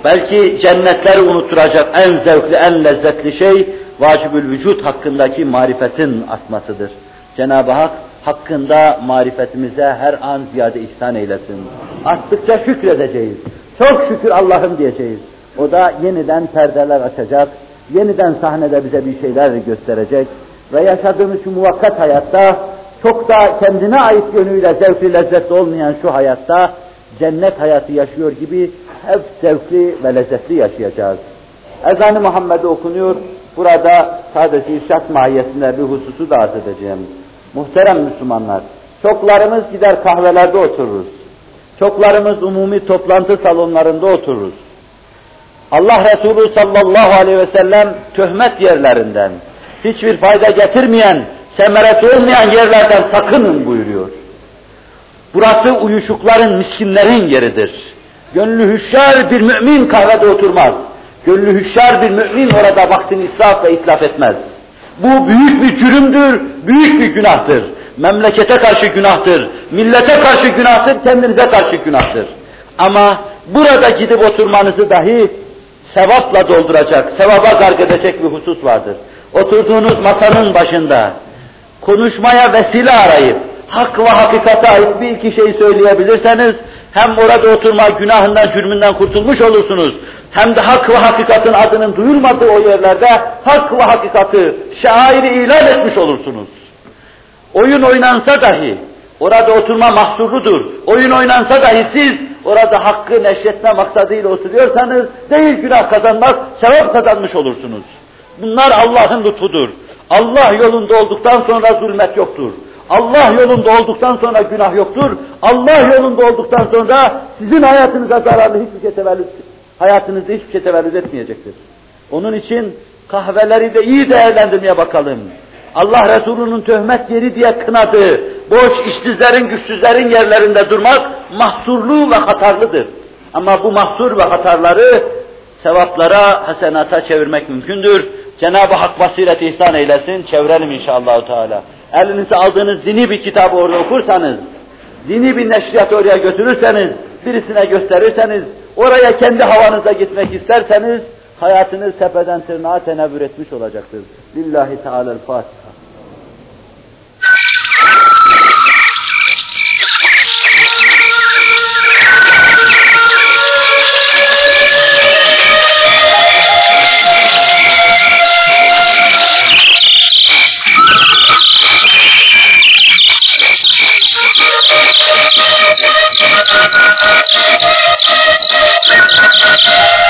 Belki cennetleri unutturacak en zevkli, en lezzetli şey vacibül vücut hakkındaki marifetin artmasıdır. Cenab-ı Hak hakkında marifetimize her an ziyade ihsan eylesin. Arttıkça şükredeceğiz. Çok şükür Allah'ım diyeceğiz. O da yeniden perdeler açacak, yeniden sahnede bize bir şeyler gösterecek ve yaşadığımız şu muvakkat hayatta çok da kendine ait yönüyle zevkli lezzetli olmayan şu hayatta cennet hayatı yaşıyor gibi hep zevkli ve lezzetli yaşayacağız. Ezan-ı Muhammed'e okunuyor. Burada sadece irşat mahiyetinde bir hususu da arz edeceğim. Muhterem Müslümanlar, çoklarımız gider kahvelerde otururuz. Çoklarımız umumi toplantı salonlarında otururuz. Allah Resulü sallallahu aleyhi ve sellem töhmet yerlerinden, hiçbir fayda getirmeyen, semereti olmayan yerlerden sakının buyuruyor. Burası uyuşukların, miskinlerin yeridir. Gönlü hüşyar bir mümin kahvede oturmaz. Gönlü hüşyar bir mümin orada vaktini israf ve itlaf etmez. Bu büyük bir cürümdür, büyük bir günahtır. Memlekete karşı günahtır, millete karşı günahtır, kendinize karşı günahtır. Ama burada gidip oturmanızı dahi sevapla dolduracak, sevaba garg edecek bir husus vardır. Oturduğunuz masanın başında konuşmaya vesile arayıp hak ve hakikate ait bir iki şey söyleyebilirseniz hem orada oturma günahından, cürmünden kurtulmuş olursunuz. Hem de hak ve hakikatin adının duyulmadığı o yerlerde hak ve hakikati, şairi ilan etmiş olursunuz. Oyun oynansa dahi, orada oturma mahsurludur. Oyun oynansa dahi siz orada hakkı neşretme maksadıyla oturuyorsanız değil günah kazanmak, sevap kazanmış olursunuz. Bunlar Allah'ın lütfudur. Allah yolunda olduktan sonra zulmet yoktur. Allah yolunda olduktan sonra günah yoktur. Allah yolunda olduktan sonra sizin hayatınıza zararlı hiçbir şey tevellüt, hayatınızda hiçbir şey tevellüt etmeyecektir. Onun için kahveleri de iyi değerlendirmeye bakalım. Allah Resulü'nün töhmet yeri diye kınadığı, boş işsizlerin, güçsüzlerin yerlerinde durmak mahsurlu ve hatarlıdır. Ama bu mahsur ve hatarları sevaplara, hasenata çevirmek mümkündür. Cenab-ı Hak basiret ihsan eylesin, çevirelim inşallah Teala. Elinize aldığınız dini bir kitabı orada okursanız, dini bir neşriyatı oraya götürürseniz, birisine gösterirseniz, oraya kendi havanıza gitmek isterseniz, hayatınız tepeden tırnağa tenevvür etmiş olacaktır. Lillahi Teala'l-Fatiha. Thank you.